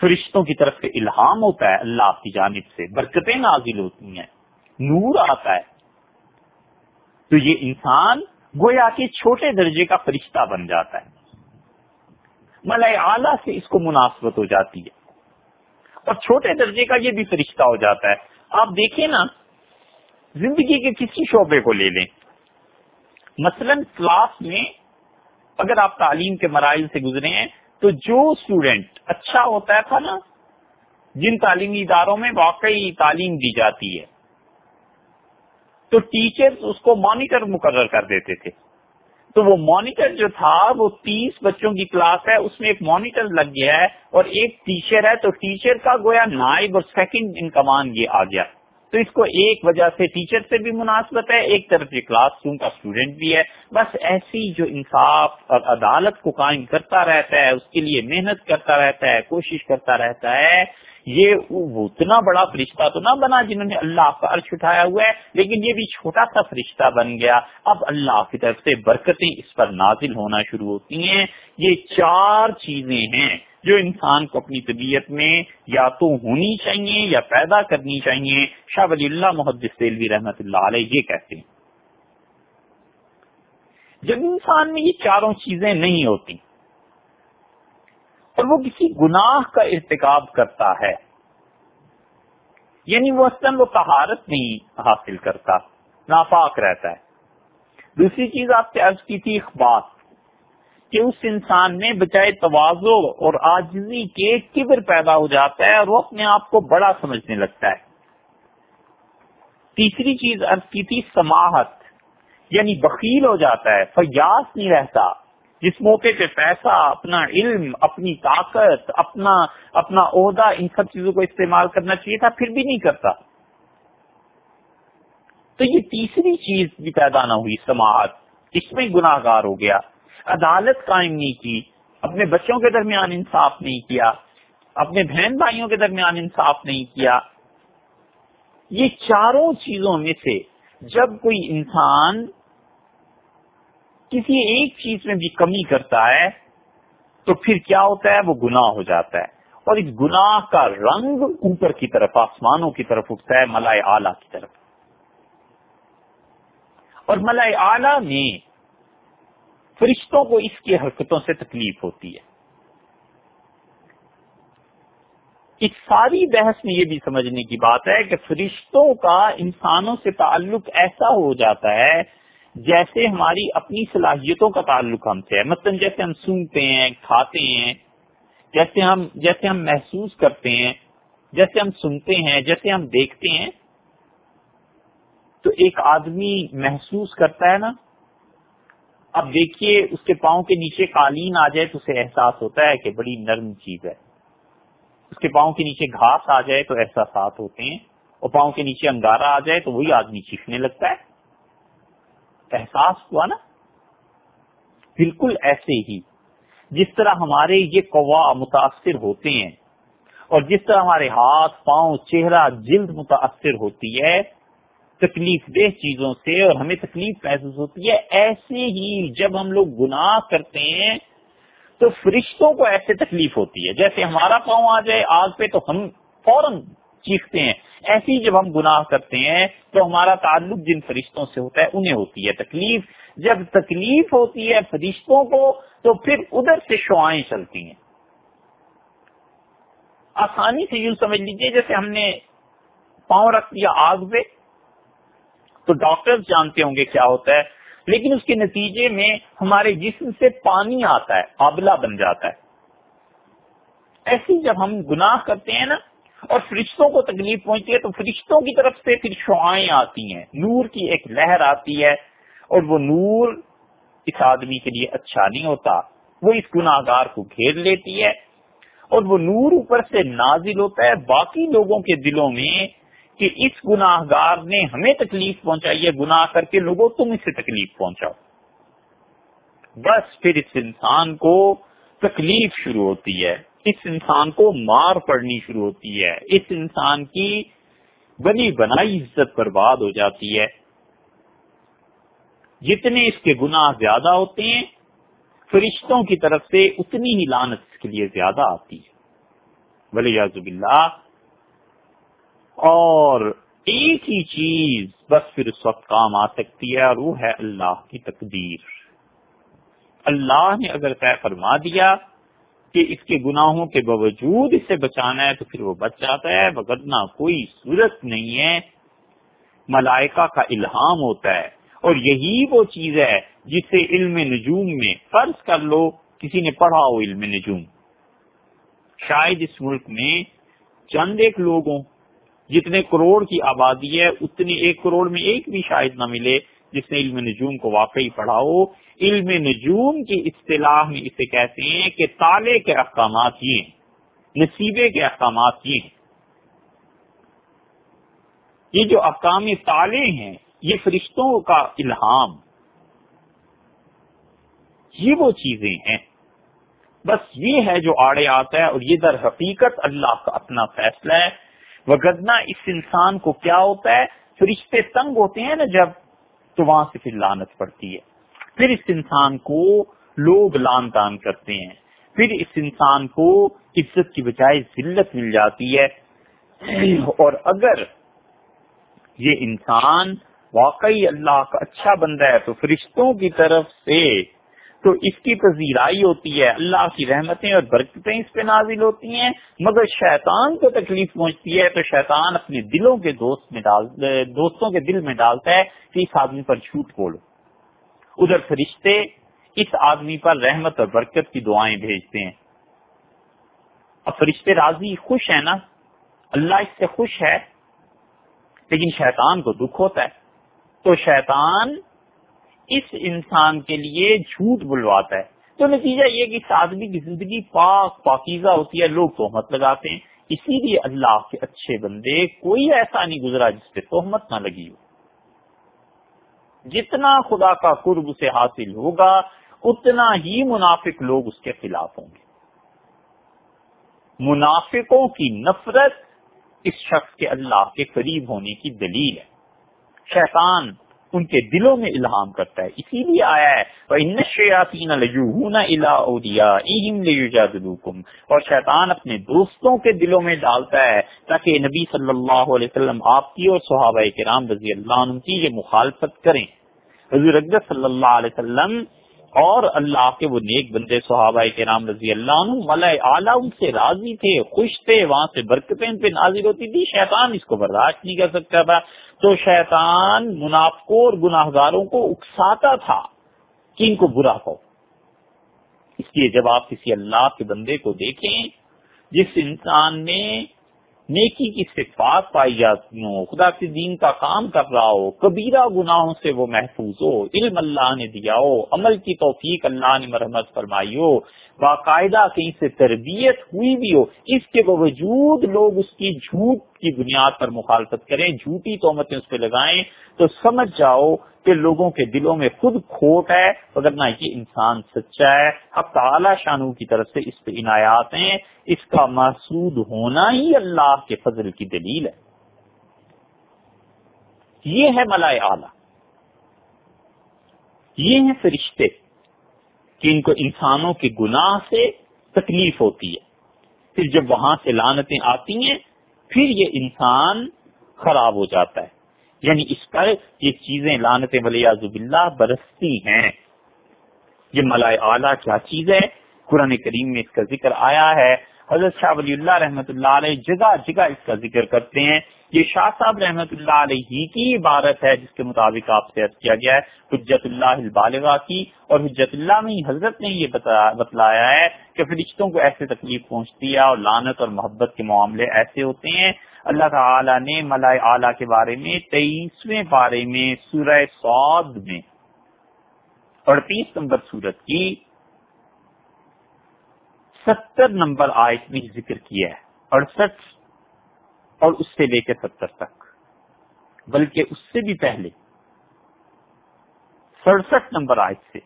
فرشتوں کی طرف سے الہام ہوتا ہے، اللہ کی جانب سے برکتیں نازل ہوتی ہیں، نور آتا ہے۔ تو یہ انسان گویا کے چھوٹے درجے کا فرشتہ بن جاتا ہے۔ ملائے اعلی سے اس کو مناسبت ہو جاتی ہے۔ اور چھوٹے درجے کا یہ بھی فرشتہ ہو جاتا ہے۔ آپ دیکھیں نا زندگی کے کسی شعبے کو لے لیں۔ مثلا کلاس میں اگر آپ تعلیم کے مراحل سے گزرے ہیں، تو جو اسٹوڈینٹ اچھا ہوتا تھا نا، جن تعلیمی اداروں میں واقعی تعلیم دی جاتی ہے، تو ٹیچر اس کو مانیٹر مقرر کر دیتے تھے۔ تو وہ مانیٹر جو تھا، وہ تیس بچوں کی کلاس ہے، اس میں ایک مانیٹر لگ گیا ہے اور ایک ٹیچر ہے، تو ٹیچر کا گویا نائب اور سیکنڈ ان کمان یہ آ گیا۔ تو اس کو ایک وجہ سے ٹیچر سے بھی مناسبت ہے، ایک طرف یہ کلاس روم کا اسٹوڈینٹ بھی ہے۔ بس ایسی جو انصاف اور عدالت کو قائم کرتا رہتا ہے، اس کے لیے محنت کرتا رہتا ہے، کوشش کرتا رہتا ہے، یہ اتنا بڑا فرشتہ تو نہ بنا جنہوں نے اللہ کا عرش اٹھایا ہوا ہے، لیکن یہ بھی چھوٹا سا فرشتہ بن گیا۔ اب اللہ کی طرف سے برکتیں اس پر نازل ہونا شروع ہوتی ہیں۔ یہ چار چیزیں ہیں۔ جو انسان کو اپنی طبیعت میں یا تو ہونی چاہیے یا پیدا کرنی چاہیے۔ شاہ ولی اللہ محدث سیلوی رحمت اللہ علیہ یہ کہتے ہیں۔ جب انسان میں یہ چاروں چیزیں نہیں ہوتی اور وہ کسی گناہ کا ارتکاب کرتا ہے یعنی وہ اصل وہ تہارت نہیں حاصل کرتا، ناپاک رہتا ہے۔ دوسری چیز آپ سے عرض کی تھی، اخبار۔ کہ اس انسان میں بجائے توازو اور آجزی کے کبر پیدا ہو جاتا ہے اور وہ اپنے آپ کو بڑا سمجھنے لگتا ہے۔ تیسری چیز عرض کی تھی سماہت یعنی بخیل ہو جاتا ہے فیاس نہیں رہتا، جس موقع پہ پیسہ، اپنا علم، اپنی طاقت، اپنا اپنا عہدہ، ان سب چیزوں کو استعمال کرنا چاہیے تھا، پھر بھی نہیں کرتا۔ تو یہ تیسری چیز بھی پیدا نہ ہوئی سماعت اس میں گناہ گار ہو گیا۔ عدالت قائم نہیں کی، اپنے بچوں کے درمیان انصاف نہیں کیا، اپنے بہن بھائیوں کے درمیان انصاف نہیں کیا۔ یہ چاروں چیزوں میں سے جب کوئی انسان کسی ایک چیز میں بھی کمی کرتا ہے، تو پھر کیا ہوتا ہے؟ وہ گناہ ہو جاتا ہے۔ اور اس گناہ کا رنگ اوپر کی طرف، آسمانوں کی طرف اٹھتا ہے، ملائے آلہ کی طرف۔ اور ملائے آلہ میں فرشتوں کو اس کی حرکتوں سے تکلیف ہوتی ہے۔ اس ساری بحث میں یہ بھی سمجھنے کی بات ہے کہ فرشتوں کا انسانوں سے تعلق ایسا ہو جاتا ہے جیسے ہماری اپنی صلاحیتوں کا تعلق ہم سے ہے۔ مثلاً جیسے ہم سنتے ہیں، کھاتے ہیں، جیسے ہم جیسے ہم محسوس کرتے ہیں، جیسے ہم سنتے ہیں، جیسے ہم دیکھتے ہیں۔ تو ایک آدمی محسوس کرتا ہے نا اب دیکھیے اس کے پاؤں کے نیچے قالین آ جائے تو اسے احساس ہوتا ہے کہ بڑی نرم چیز ہے۔ اس کے پاؤں کے نیچے گھاس آ جائے تو احساسات ہوتے ہیں اور پاؤں کے نیچے انگارا آ جائے تو وہی آدمی چیخنے لگتا ہے۔ احساس ہوا نا؟ بالکل ایسے ہی۔ جس طرح ہمارے یہ قوا متاثر ہوتے ہیں اور جس طرح ہمارے ہاتھ، پاؤں، چہرہ، جلد متاثر ہوتی ہے تکلیف دہ چیزوں سے اور ہمیں تکلیف محسوس ہوتی ہے، ایسے ہی جب ہم لوگ گناہ کرتے ہیں تو فرشتوں کو ایسے تکلیف ہوتی ہے۔ جیسے ہمارا پاؤں آ جائے آگ پہ تو ہم فوراً چیختے ہیں۔ ایسی جب ہم گناہ کرتے ہیں تو ہمارا تعلق جن فرشتوں سے ہوتا ہے انہیں ہوتی ہے تکلیف۔ جب تکلیف ہوتی ہے فرشتوں کو تو پھر ادھر سے شعائیں چلتی ہیں۔ آسانی سے یوں سمجھ لیجیے جیسے ہم نے پاؤں رکھ دیا آگ پہ تو ڈاکٹر جانتے ہوں گے کیا ہوتا ہے۔ لیکن اس کے نتیجے میں ہمارے جسم سے پانی آتا ہے، آبلا بن جاتا ہے۔ ایسی جب ہم گناہ کرتے ہیں نا، اور فرشتوں کو تکلیف پہنچتی ہے، تو فرشتوں کی طرف سے پھر شعائیں آتی ہیں۔ نور کی ایک لہر آتی ہے، اور وہ نور اس آدمی کے لیے اچھا نہیں ہوتا۔ وہ اس گناہ گار کو گھیر لیتی ہے، اور وہ نور اوپر سے نازل ہوتا ہے۔ باقی لوگوں کے دلوں میں کہ اس گناہ گار نے ہمیں تکلیف پہنچائی ہے، گناہ کر کے لوگوں، تم اسے تکلیف پہنچاؤ۔ بس پھر اس انسان کو تکلیف شروع ہوتی ہے، اس انسان کو مار پڑنی شروع ہوتی ہے، اس انسان کی بنی بنائی عزت برباد ہو جاتی ہے۔ جتنے اس کے گناہ زیادہ ہوتے ہیں، فرشتوں کی طرف سے اتنی ہی لانت اس کے لیے زیادہ آتی ہے۔ ولی اللہ اور ایک ہی چیز بس پھر اس وقت کام آ سکتی ہے، اور وہ ہے اللہ کی تقدیر۔ اللہ نے اگر طے فرما دیا کہ اس کے گناہوں کے باوجود اسے بچانا ہے، تو پھر وہ بچ جاتا ہے بگرنا کوئی صورت نہیں ہے۔ ملائکہ کا الہام ہوتا ہے، اور یہی وہ چیز ہے جسے علم نجوم میں فرض کر لو، کسی نے پڑھا ہو علم نجوم۔ شاید اس ملک میں چند ایک لوگوں جتنے کروڑ کی آبادی ہے اتنے ایک کروڑ میں ایک بھی شاید نہ ملے جس نے علم نجوم کو واقعی پڑھا ہو۔ علم نجوم کی اصطلاح میں اسے کہتے ہیں کہ تالے کے احکامات یہ نصیبے کے احکامات یہ یہ جو احکام تالے ہیں، یہ فرشتوں کا الہام۔ یہ وہ چیزیں ہیں۔ بس یہ ہے جو آڑے آتا ہے اور یہ در حقیقت اللہ کا اپنا فیصلہ ہے۔ وگدنا اس انسان کو کیا ہوتا ہے؟ فرشتے تنگ ہوتے ہیں نا جب، تو وہاں سے پھر لانت پڑتی ہے۔ پھر اس انسان کو لوگ لان تان کرتے ہیں۔ پھر اس انسان کو عزت کی بجائے ذلت مل جاتی ہے۔ اور اگر یہ انسان واقعی اللہ کا اچھا بندہ ہے، تو فرشتوں کی طرف سے تو اس کی پذیرائی ہوتی ہے۔ اللہ کی رحمتیں اور برکتیں اس پہ نازل ہوتی ہیں۔ مگر شیطان کو تکلیف پہنچتی ہے تو شیطان اپنے دلوں کے دوست میں ڈال دوستوں کے دل میں ڈالتا ہے کہ اس آدمی پر جھوٹ بولو۔ ادھر فرشتے اس آدمی پر رحمت اور برکت کی دعائیں بھیجتے ہیں۔ اب فرشتے راضی خوش ہیں نا؟ اللہ اس سے خوش ہے، لیکن شیطان کو دکھ ہوتا ہے۔ تو شیطان اس انسان کے لیے جھوٹ بلواتا ہے۔ تو نتیجہ یہ کہ اس آدمی کی زندگی پاک پاکیزہ ہوتی ہے، لوگ تہمت لگاتے ہیں۔ اسی لیے اللہ کے اچھے بندے کوئی ایسا نہیں گزرا جس پہ تہمت نہ لگی ہو۔ جتنا خدا کا قرب سے حاصل ہوگا، اتنا ہی منافق لوگ اس کے خلاف ہوں گے۔ منافقوں کی نفرت اس شخص کے اللہ کے قریب ہونے کی دلیل ہے۔ شیطان ان کے دلوں میں الہام کرتا ہے۔ اسی لیے آیا ہے اور شیطان اپنے دوستوں کے دلوں میں ڈالتا ہے، تاکہ نبی صلی اللہ علیہ وسلم آپ کی اور صحابہ کرام رضی اللہ عنہ کی یہ مخالفت کریں۔ حضور صلی اللہ علیہ وسلم اور اللہ کے وہ نیک بندے صحابہ کے نام رضی اللہ عنہ ملا اعلیٰ ان سے راضی تھے، خوش تھے، وہاں سے برکتیں ان پہ نازل ہوتی تھی شیطان اس کو برداشت نہیں کر سکتا تھا۔ تو شیطان منافقوں اور گناہ گاروں کو اکساتا تھا کہ ان کو برا کہو۔ اس لیے جب آپ کسی اللہ کے بندے کو دیکھیں، جس انسان نے نیکی کی صفات پائی جاتی ہوں، خدا کے دین کا کام کر رہا ہو، کبیرہ گناہوں سے وہ محفوظ ہو، علم اللہ نے دیا ہو، عمل کی توفیق اللہ نے مرمت فرمائی ہو، باقاعدہ کہیں سے تربیت ہوئی بھی ہو، اس کے باوجود لوگ اس کی جھوٹ کی بنیاد پر مخالفت کریں، جھوٹی تومتیں اس پہ لگائیں، تو سمجھ جاؤ کہ لوگوں کے دلوں میں خود کھوٹ ہے اگر نہ یہ انسان سچا ہے۔ اب تعالی شانو کی طرف سے اس پہ عنایات ہیں۔ اس کا محسود ہونا ہی اللہ کے فضل کی دلیل ہے۔ یہ ہے ملائے اعلی۔ یہ ہیں فرشتے کہ ان کو انسانوں کے گناہ سے تکلیف ہوتی ہے۔ پھر جب وہاں سے لانتیں آتی ہیں پھر یہ انسان خراب ہو جاتا ہے۔ یعنی اس پر یہ چیزیں لانت ولیاز اللہ برستی ہیں۔ یہ ملائے اعلیٰ کیا چیز ہے؟ قرآن کریم میں اس کا ذکر آیا ہے۔ حضرت شاہ ولی اللہ رحمۃ اللہ علیہ جگہ جگہ اس کا ذکر کرتے ہیں۔ یہ شاہ صاحب رحمۃ اللہ علیہ کی عبارت ہے جس کے مطابق آپ سے کیا گیا ہے حجت اللہ البالغ کی اور حجت اللہ میں حضرت نے یہ بتلایا ہے کہ فرشتوں کو ایسے تکلیف پہنچتی ہے اور لانت اور محبت کے معاملے ایسے ہوتے ہیں۔ اللہ تعالی نے ملائے اعلیٰ کے بارے میں تیئیسویں بارے میں سورہ سعود میں اڑتیس نمبر سورت کی ستر نمبر آیت میں ذکر کیا ہے، اڑسٹھ اور اس سے لے کے ستر تک۔ بلکہ اس سے بھی پہلے۔ سڑسٹھ نمبر آیت سے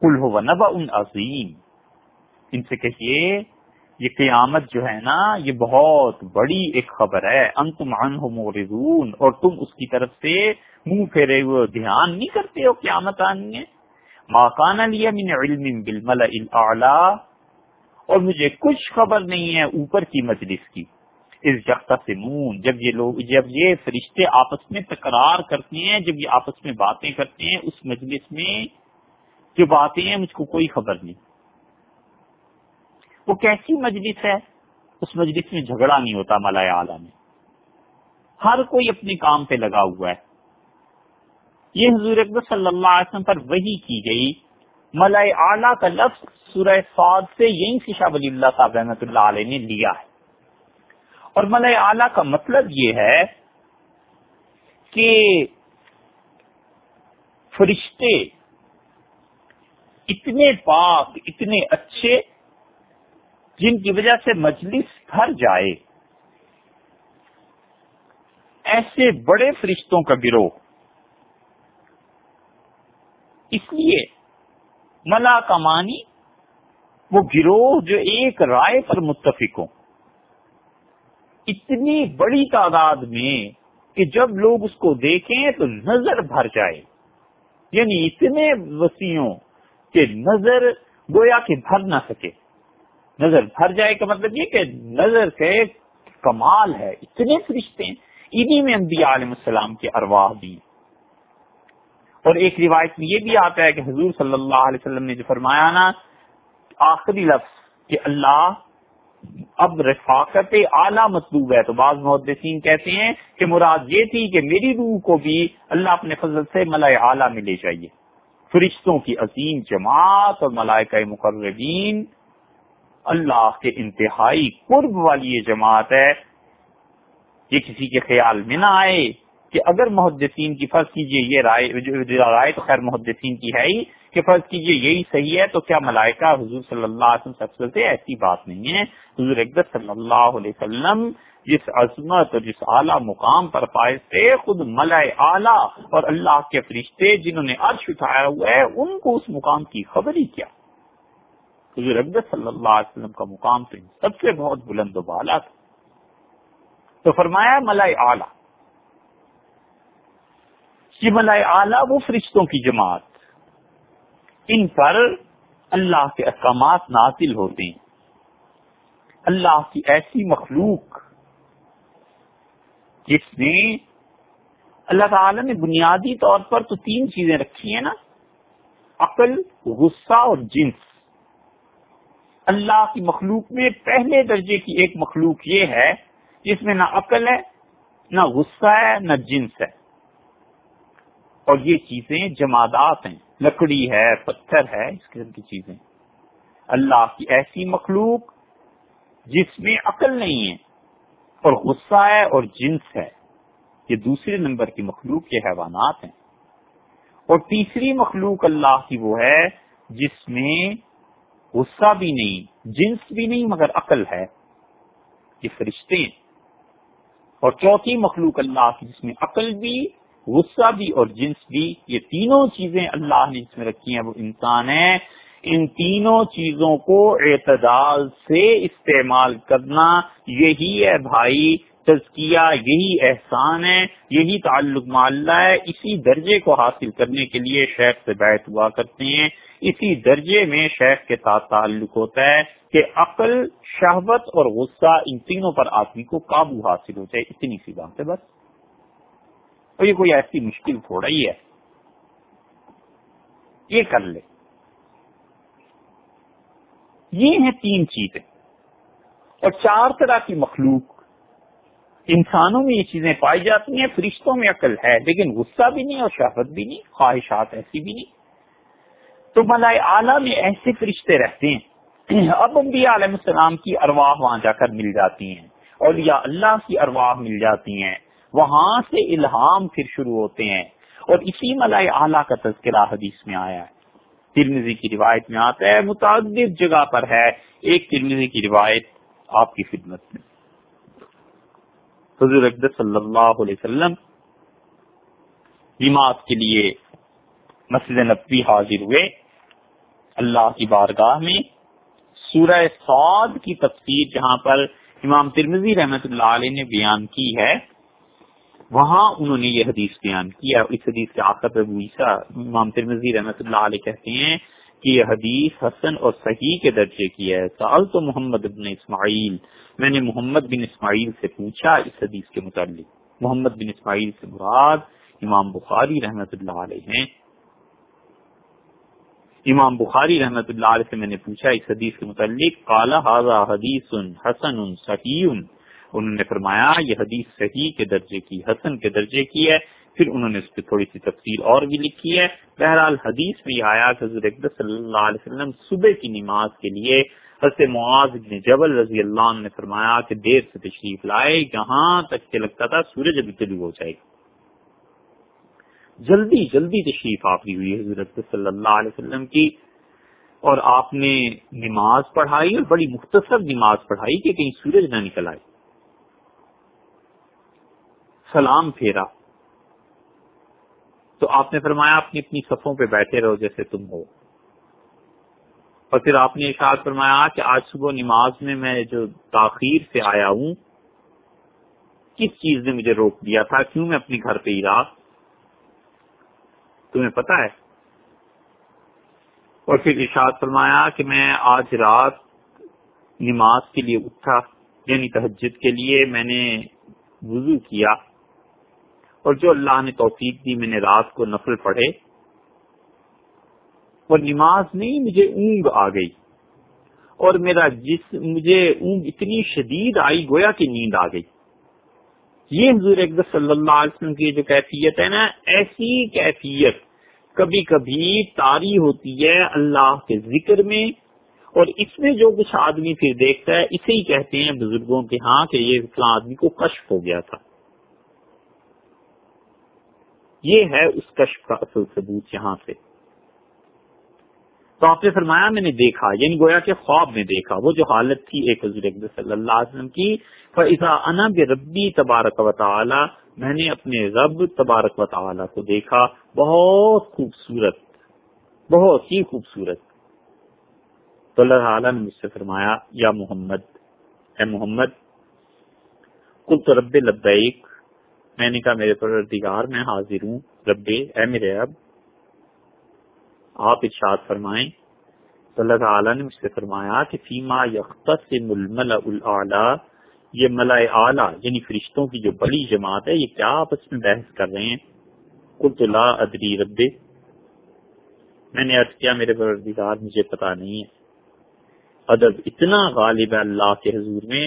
کل ہو نبا ان عظیم۔ ان سے کہیے، یہ قیامت جو ہے نا، یہ بہت بڑی ایک خبر ہے۔ انتم عنہ موردون اور تم اس کی طرف سے منہ پھیرے ہوئے، دھیان نہیں کرتے ہو قیامت آنی ہے ماکانہ لیا من علم بالملئ الاعلی اور مجھے کچھ خبر نہیں ہے اوپر کی مجلس کی۔ اس جختہ سے مون جب یہ لوگ، جب یہ فرشتے آپس میں تکرار کرتے ہیں، جب یہ آپس میں باتیں کرتے ہیں، اس مجلس میں جو باتیں ہیں، مجھ کو کوئی خبر نہیں۔ وہ کیسی مجلس ہے؟ اس مجلس میں جھگڑا نہیں ہوتا ملائے اعلیٰ میں۔ ہر کوئی اپنے کام پہ لگا ہوا ہے۔ یہ حضور اکبر صلی اللہ علیہ وسلم پر وہی کی گئی۔ ملائے اعلیٰ کا لفظ سورہ فاد سے یہی سے شاہ ولی اللہ صاحب رحمۃ اللہ علیہ نے لیا ہے۔ اور ملائے اعلیٰ کا مطلب یہ ہے کہ فرشتے اتنے پاک، اتنے اچھے، جن کی وجہ سے مجلس بھر جائے۔ ایسے بڑے فرشتوں کا گروہ۔ اس لیے ملا کا معنی وہ گروہ جو ایک رائے پر متفق ہو اتنی بڑی تعداد میں کہ جب لوگ اس کو دیکھیں تو نظر بھر جائے۔ یعنی اتنے وسیعوں کہ نظر گویا کہ بھر نہ سکے۔ نظر بھر جائے کا مطلب یہ کہ نظر سے کمال ہے۔ اتنے فرشتے انہی میں انبیاء علیہ السلام کے ارواح بھی۔ اور ایک روایت میں یہ بھی آتا ہے کہ حضور صلی اللہ علیہ وسلم نے جو فرمایا نا، آخری لفظ کہ اللہ اب رفاقت اعلیٰ مطلوب ہے۔ تو بعض محدثین کہتے ہیں کہ مراد یہ تھی کہ میری روح کو بھی اللہ اپنے فضل سے ملائے اعلیٰ میں لے جائیے۔ فرشتوں کی عظیم جماعت اور ملائکہ مقربین اللہ کے انتہائی قرب والی یہ جماعت ہے۔ یہ کسی کے خیال میں نہ آئے۔ کہ اگر محدثین کی فرض کیجیے یہ رائے رائے تو خیر محدثین کی ہے ہی، کہ فرض کیجیے یہی صحیح ہے، تو کیا ملائکہ حضور صلی اللہ علیہ وسلم سے ایسی بات نہیں ہے؟ حضور اکبر صلی اللہ علیہ وسلم جس عظمت اور جس اعلیٰ مقام پر پائے تھے، خود ملائے اعلیٰ اور اللہ کے فرشتے جنہوں نے عرش اٹھایا ہوا ہے، ان کو اس مقام کی خبر ہی کیا؟ حضور اکبر صلی اللہ علیہ وسلم کا مقام تو سب سے بہت بلند و بالا تھا۔ تو فرمایا ملائے اعلیٰ یہ ملائے اعلیٰ وہ فرشتوں کی جماعت، ان پر اللہ کے احکامات نازل ہوتے ہیں۔ اللہ کی ایسی مخلوق جس نے اللہ تعالی نے بنیادی طور پر تو تین چیزیں رکھی ہیں نا، عقل، غصہ اور جنس۔ اللہ کی مخلوق میں پہلے درجے کی ایک مخلوق یہ ہے جس میں نہ عقل ہے، نہ غصہ ہے، نہ جنس ہے۔ اور یہ چیزیں جمادات ہیں، لکڑی ہے، پتھر ہے، اس قسم کی چیزیں۔ اللہ کی ایسی مخلوق جس میں عقل نہیں ہے اور غصہ ہے اور جنس ہے۔ یہ دوسرے نمبر کی مخلوق کے حیوانات ہیں۔ اور تیسری مخلوق اللہ کی وہ ہے جس میں غصہ بھی نہیں، جنس بھی نہیں، مگر عقل ہے۔ یہ فرشتے ہیں۔ اور چوتھی مخلوق اللہ کی جس میں عقل بھی غصہ بھی اور جنس بھی، یہ تینوں چیزیں اللہ نے جس میں رکھی ہیں، وہ انسان ہے ان تینوں چیزوں کو اعتدال سے استعمال کرنا یہی ہے بھائی، تزکیہ، یہی احسان ہے، یہی تعلق معلّہ ہے۔ اسی درجے کو حاصل کرنے کے لیے شیخ سے بیٹھ ہوا کرتے ہیں۔ اسی درجے میں شیخ کے ساتھ تعلق ہوتا ہے کہ عقل، شہوت اور غصہ ان تینوں پر آدمی کو قابو حاصل ہو جائے۔ اتنی سی بات ہے بس۔ اور یہ کوئی ایسی مشکل تھوڑا ہی ہے۔ یہ کر لے۔ یہ ہیں تین چیزیں۔ اور چار طرح کی مخلوق۔ انسانوں میں یہ چیزیں پائی جاتی ہیں، فرشتوں میں عقل ہے، لیکن غصہ بھی نہیں اور شہوت بھی نہیں، خواہشات ایسی بھی نہیں۔ تو ملائے اعلیٰ میں ایسے فرشتے رہتے ہیں۔ اب انبیاء علیہ السلام کی ارواح وہاں جا کر مل جاتی ہیں۔ اور یا اللہ کی ارواح مل جاتی ہیں۔ وہاں سے الہام پھر شروع ہوتے ہیں۔ اور اسی ملائے اعلیٰ کا تذکرہ حدیث میں آیا ہے۔ ترمیزی کی روایت میں آتا ہے، متعدد جگہ پر ہے۔ ایک ترمیزی کی روایت آپ کی خدمت میں۔ حضور اقدس صلی اللہ علیہ وسلم نماز کے لیے مسجد نبوی حاضر ہوئے۔ اللہ کی بارگاہ میں سورہ سعود کی تفسیر جہاں پر امام ترمزی رحمت اللہ علیہ نے بیان کی ہے۔ وہاں انہوں نے یہ حدیث بیان کیا اس حدیث کے آخر ابو عیسیٰ امام ترمزی رحمت اللہ علیہ کہتے ہیں کہ یہ حدیث حسن اور صحیح کے درجے کی ہے۔ سال تو محمد ابن اسماعیل، میں نے محمد بن اسماعیل سے پوچھا اس حدیث کے متعلق۔ محمد بن اسماعیل سے مراد امام بخاری رحمت اللہ علیہ ہیں۔ امام بخاری رحمت اللہ علیہ سے میں نے پوچھا اس حدیث کے متعلق کالا حاضہ حدیث حسن صحیح. انہوں نے فرمایا، یہ حدیث صحیح کے درجے کی، حسن کے درجے کی ہے۔ پھر انہوں نے اس پہ تھوڑی سی تفصیل اور بھی لکھی ہے۔ بہرحال حدیث میں آیا کہ حضرت صلی اللہ علیہ وسلم صبح کی نماز کے لیے حضرت معاذ بن جبل رضی اللہ عنہ نے فرمایا کہ دیر سے تشریف لائے جہاں تک کہ لگتا تھا سورج ابھی طلوع ہو جائے گا۔ جلدی جلدی تشریف آفری ہوئی حضرت صلی اللہ علیہ وسلم کی۔ اور آپ نے نماز پڑھائی اور بڑی مختصر نماز پڑھائی کہ کہیں سورج نہ نکل آئے۔ سلام پھیرا۔ تو آپ نے فرمایا، اپنی اپنی صفوں پہ بیٹھے رہو جیسے تم ہو۔ اور پھر آپ نے اشاعت فرمایا کہ آج صبح نماز میں میں جو تاخیر سے آیا ہوں، کس چیز نے مجھے روک دیا تھا؟ کیوں میں اپنے گھر پہ ہی رہا؟ تمہیں پتا ہے؟ اور پھر ارشاد فرمایا کہ میں آج رات نماز کے لیے اٹھا یعنی تہجد کے لیے میں نے وضو کیا۔ اور جو اللہ نے توفیق دی، میں نے رات کو نفل پڑھے۔ اور نماز نہیں، مجھے اونگ آ گئی۔ اور میرا جس مجھے اونگ اتنی شدید آئی گویا کہ نیند آ گئی۔ یہ حضور اقدس صلی اللہ علیہ وسلم کی جو کیفیت ہے نا، ایسی کیفیت کبھی کبھی تاری ہوتی ہے اللہ کے ذکر میں۔ اور اس میں جو کچھ آدمی پھر دیکھتا ہے، اسے ہی کہتے ہیں بزرگوں کے ہاں کہ یہ اتنا آدمی کو کشف ہو گیا تھا۔ یہ ہے اس کشف کا اصل ثبوت یہاں سے۔ تو آپ نے فرمایا میں نے دیکھا یعنی گویا کہ خواب میں دیکھا، وہ جو حالت تھی ایک حضور صلی اللہ علیہ وسلم کی فضا انا ربی تبارک و تعالی میں نے اپنے رب تبارک و تعالی کو دیکھا، بہت خوبصورت، بہت ہی خوبصورت۔ تو اللہ تعالیٰ نے مجھ سے فرمایا، یا محمد، اے محمد کل تو رب لبیک میں نے کہا میرے پروردگار، میں حاضر ہوں۔ رب، اے میرے رب، آپ ارشاد فرمائیں۔ تو اللہ تعالیٰ نے مجھ سے فرمایا کہ فیما یخت ململ یہ ملائے اعلیٰ یعنی فرشتوں کی جو بڑی جماعت ہے، یہ کیا آپس میں بحث کر رہے ہیں؟ کل لا ادری رب۔ میں نے عرض کیا، میرے پروردگار، مجھے پتا نہیں ہے۔ ادب اتنا غالب ہے اللہ کے حضور میں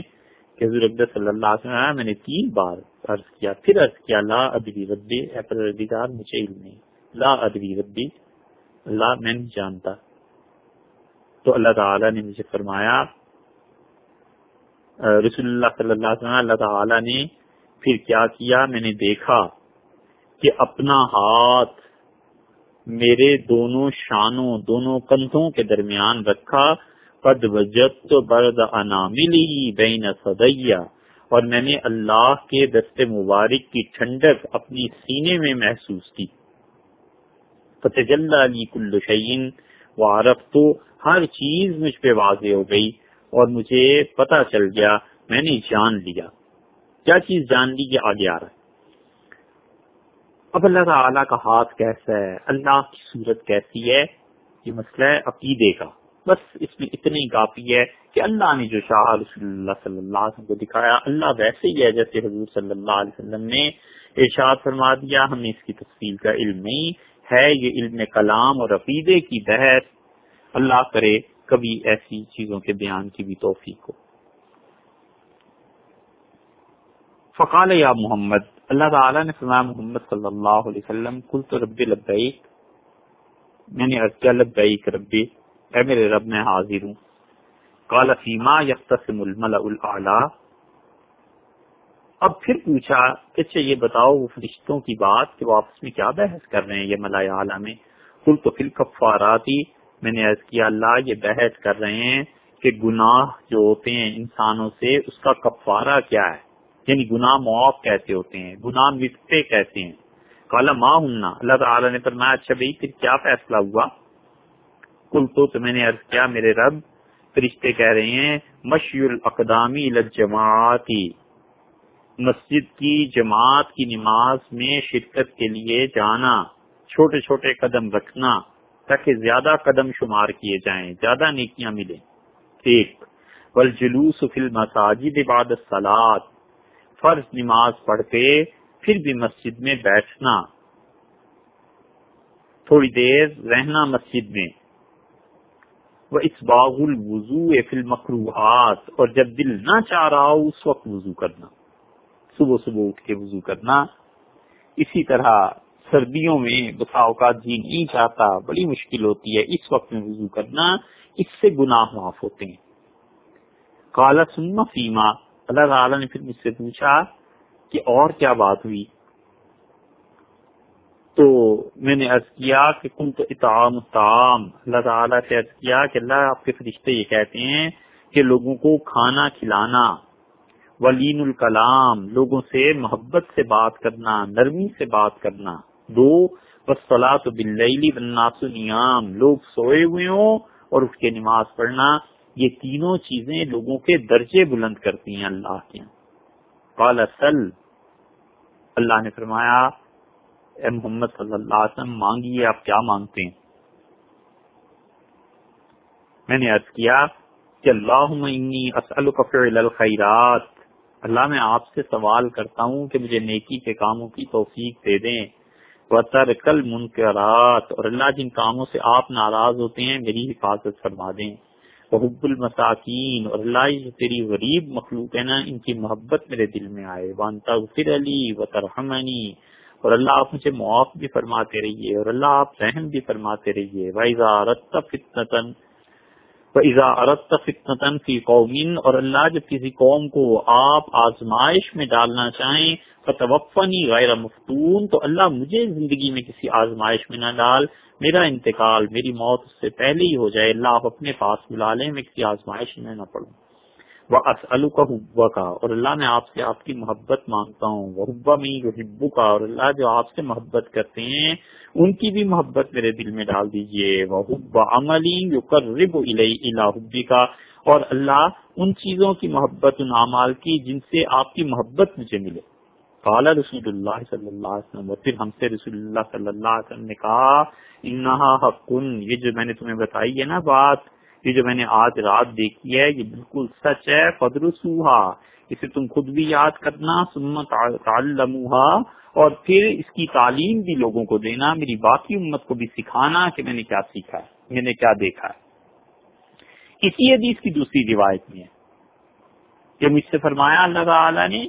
کہ حضور عبد صلی اللہ علیہ وسلم میں نے تین بار عرض کیا، پھر عرض کیا، لا ادری ربی، اے پروردگار، مجھے علم نہیں۔ لا ادری ربی، اللہ میں نہیں جانتا۔ تو اللہ تعالی نے مجھے فرمایا رسول اللہ صلی اللہ علیہ وسلم، اللہ تعالی نے پھر کیا کیا؟ میں نے دیکھا کہ اپنا ہاتھ میرے دونوں شانوں، دونوں کندھوں کے درمیان رکھا۔ قد وجدت برد اناملی بین صدیہ اور میں نے اللہ کے دست مبارک کی ٹھنڈک اپنی سینے میں محسوس کی۔ فتجل علی کل شعین وعرف تو ہر چیز مجھ پہ واضح ہو گئی اور مجھے پتا چل گیا، میں نے جان لیا۔ کیا چیز جان لی کہ آگے آ رہا ہے؟ اب اللہ تعالیٰ کا ہاتھ کیسا ہے؟ اللہ کی صورت کیسی ہے؟ یہ مسئلہ ہے عقیدے کا۔ بس اس میں اتنی کافی ہے کہ اللہ نے جو شاہ رسول اللہ صلی اللہ علیہ وسلم کو دکھایا، اللہ ویسے ہی ہے جیسے حضور صلی اللہ علیہ وسلم نے ارشاد فرما دیا، ہمیں اس کی تفصیل کا علم نہیں ہے، یہ علم کلام اور عقیدے کی بحث۔ اللہ کرے کبھی ایسی چیزوں کے بیان کی بھی توفیق ہو۔ فقال یا محمد، اللہ تعالیٰ نے فرمایا، محمد صلی اللہ علیہ وسلم کل تو رب لبیک، میں نے ارکیا لبیک ربی اے میرے رب، میں حاضر ہوں۔ قال، فیما یختصم الملأ الاعلی اب پھر پوچھا کہ اچھا یہ بتاؤ، وہ فرشتوں کی بات کہ وہ آپس میں کیا بحث کر رہے ہیں یہ ملائے اعلیٰ میں؟ کل تو پھر کفاراتی میں نے عرض کیا، اللہ یہ بحث کر رہے ہیں کہ گناہ جو ہوتے ہیں انسانوں سے، اس کا کفارہ کیا ہے؟ یعنی گناہ معاف کیسے ہوتے ہیں؟ گناہ مٹتے کیسے ہیں؟ کالا ماں ہوں اللہ تعالیٰ نے فرمایا اچھا بھائی، پھر کیا فیصلہ ہوا؟ کل تو میں نے عرض کیا، میرے رب فرشتے کہہ رہے ہیں، مشی الاقدامی لجماعتی مسجد کی جماعت کی نماز میں شرکت کے لیے جانا، چھوٹے چھوٹے قدم رکھنا، تاکہ زیادہ قدم شمار کیے جائیں، زیادہ نیکیاں ملیں۔ ایک، والجلوس فی المساجد بعد الصلاة، فرض نماز پڑھتے پھر بھی مسجد میں بیٹھنا۔ تھوڑی دیر رہنا مسجد میں۔ وہ اس باغ الوضو فل مخروحات اور جب دل نہ چاہ رہا ہو، اس وقت وضو کرنا۔ صبح صبح اٹھ کے وضو کرنا۔ اسی طرح سردیوں میں بسا اوقات جی نہیں چاہتا، بڑی مشکل ہوتی ہے، اس وقت میں وضو کرنا، اس سے گناہ معاف ہوتے ہیں۔ کالا سننا فیما اللہ تعالیٰ نے پھر مجھ سے پوچھا کہ اور کیا بات ہوئی؟ تو میں نے عرض کیا کہ کن تو اطعام تام اللہ تعالیٰ سے عرض کیا کہ اللہ آپ کے فرشتے یہ کہتے ہیں کہ لوگوں کو کھانا کھلانا، ولین الکلام، لوگوں سے محبت سے بات کرنا، نرمی سے بات کرنا۔ دو بسلاۃ بل بناس نیام۔ لوگ سوئے ہوئے ہوں اور اس کے نماز پڑھنا۔ یہ تینوں چیزیں لوگوں کے درجے بلند کرتی ہیں اللہ کے۔ قال سل۔ اللہ نے فرمایا اے محمد صلی اللہ علیہ وسلم مانگیے آپ کیا مانگتے ہیں؟ میں نے عرض کیا کہ اللہ فعل الخیرات۔ اللہ میں آپ سے سوال کرتا ہوں کہ مجھے نیکی کے کاموں کی توفیق دے دیں۔ وہ ترکل منکرات اور اللہ، جن کاموں سے آپ ناراض ہوتے ہیں، میری حفاظت فرما دیں۔ حب المساکین۔ اور اللہ جو تیری غریب مخلوق ہے نا، ان کی محبت میرے دل میں آئے۔ وانتا فر علی و ترحمنی اور اللہ آپ مجھے معاف بھی فرماتے رہیے اور اللہ آپ رحم بھی فرماتے رہیے۔ وائزا رت فتنتن وَإِذَا أَرَدْتَ فِتْنَةً فِي قَوْمٍ اور اللہ جب کسی قوم کو آپ آزمائش میں ڈالنا چاہیں فتوفنی غیر مفتون، تو اللہ مجھے زندگی میں کسی آزمائش میں نہ ڈال۔ میرا انتقال، میری موت اس سے پہلے ہی ہو جائے۔ اللہ آپ اپنے پاس بلا لیں، میں کسی آزمائش میں نہ پڑوں۔ وہ اسلو کا حبا کا اور اللہ میں آپ سے آپ کی محبت مانگتا ہوں وہ حبا میں ہبو کا اور اللہ جو آپ سے محبت کرتے ہیں، ان کی بھی محبت میرے دل میں ڈال دیجیے وہ حبا عملی یو کر حبی کا اور اللہ ان چیزوں کی محبت، ان اعمال کی جن سے آپ کی محبت مجھے ملے۔ کالا رسول اللہ صلی اللہ علیہ وسلم، اور پھر ہم سے رسول اللہ صلی اللہ علیہ وسلم نے کہا انہا حقن یہ جو میں نے تمہیں بتائی ہے نا بات یہ جو میں نے آج رات دیکھی ہے، یہ بالکل سچ ہے قدر سوہا اسے تم خود بھی یاد کرنا سمت تعلموہا اور پھر اس کی تعلیم بھی لوگوں کو دینا، میری باقی امت کو بھی سکھانا کہ میں نے کیا سیکھا ہے، میں نے کیا دیکھا ہے۔ اسی حدیث کی دوسری روایت میں ہے۔ مجھ سے فرمایا، اللہ تعالی نے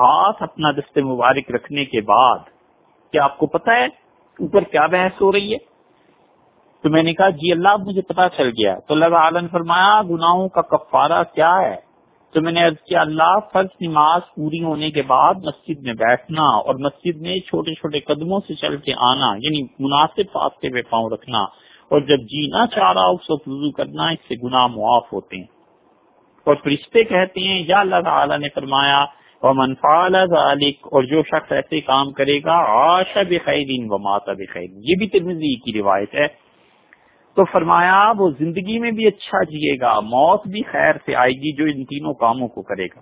ہاتھ اپنا دست مبارک رکھنے کے بعد، کیا آپ کو پتا ہے اوپر کیا بحث ہو رہی ہے؟ تو میں نے کہا جی اللہ مجھے پتا چل گیا. تو اللہ عالم فرمایا، گناہوں کا کفارہ کیا ہے؟ تو میں نے کیا، اللہ، فرض نماز پوری ہونے کے بعد مسجد میں بیٹھنا اور مسجد میں چھوٹے چھوٹے قدموں سے چل کے آنا یعنی مناسب فاصلے پہ پاؤں رکھنا، اور جب جینا چاہ رہا اس وقت وضو کرنا، اس سے گناہ معاف ہوتے ہیں. اور فرشتے کہتے ہیں، یا اللہ تعالیٰ نے فرمایا اور منفال اور جو شخص ایسے کام کرے گا آشا بخیر و ماتا بخیر یہ بھی ترمزی کی روایت ہے۔ تو فرمایا وہ زندگی میں بھی اچھا جیے گا، موت بھی خیر سے آئے گی جو ان تینوں کاموں کو کرے گا۔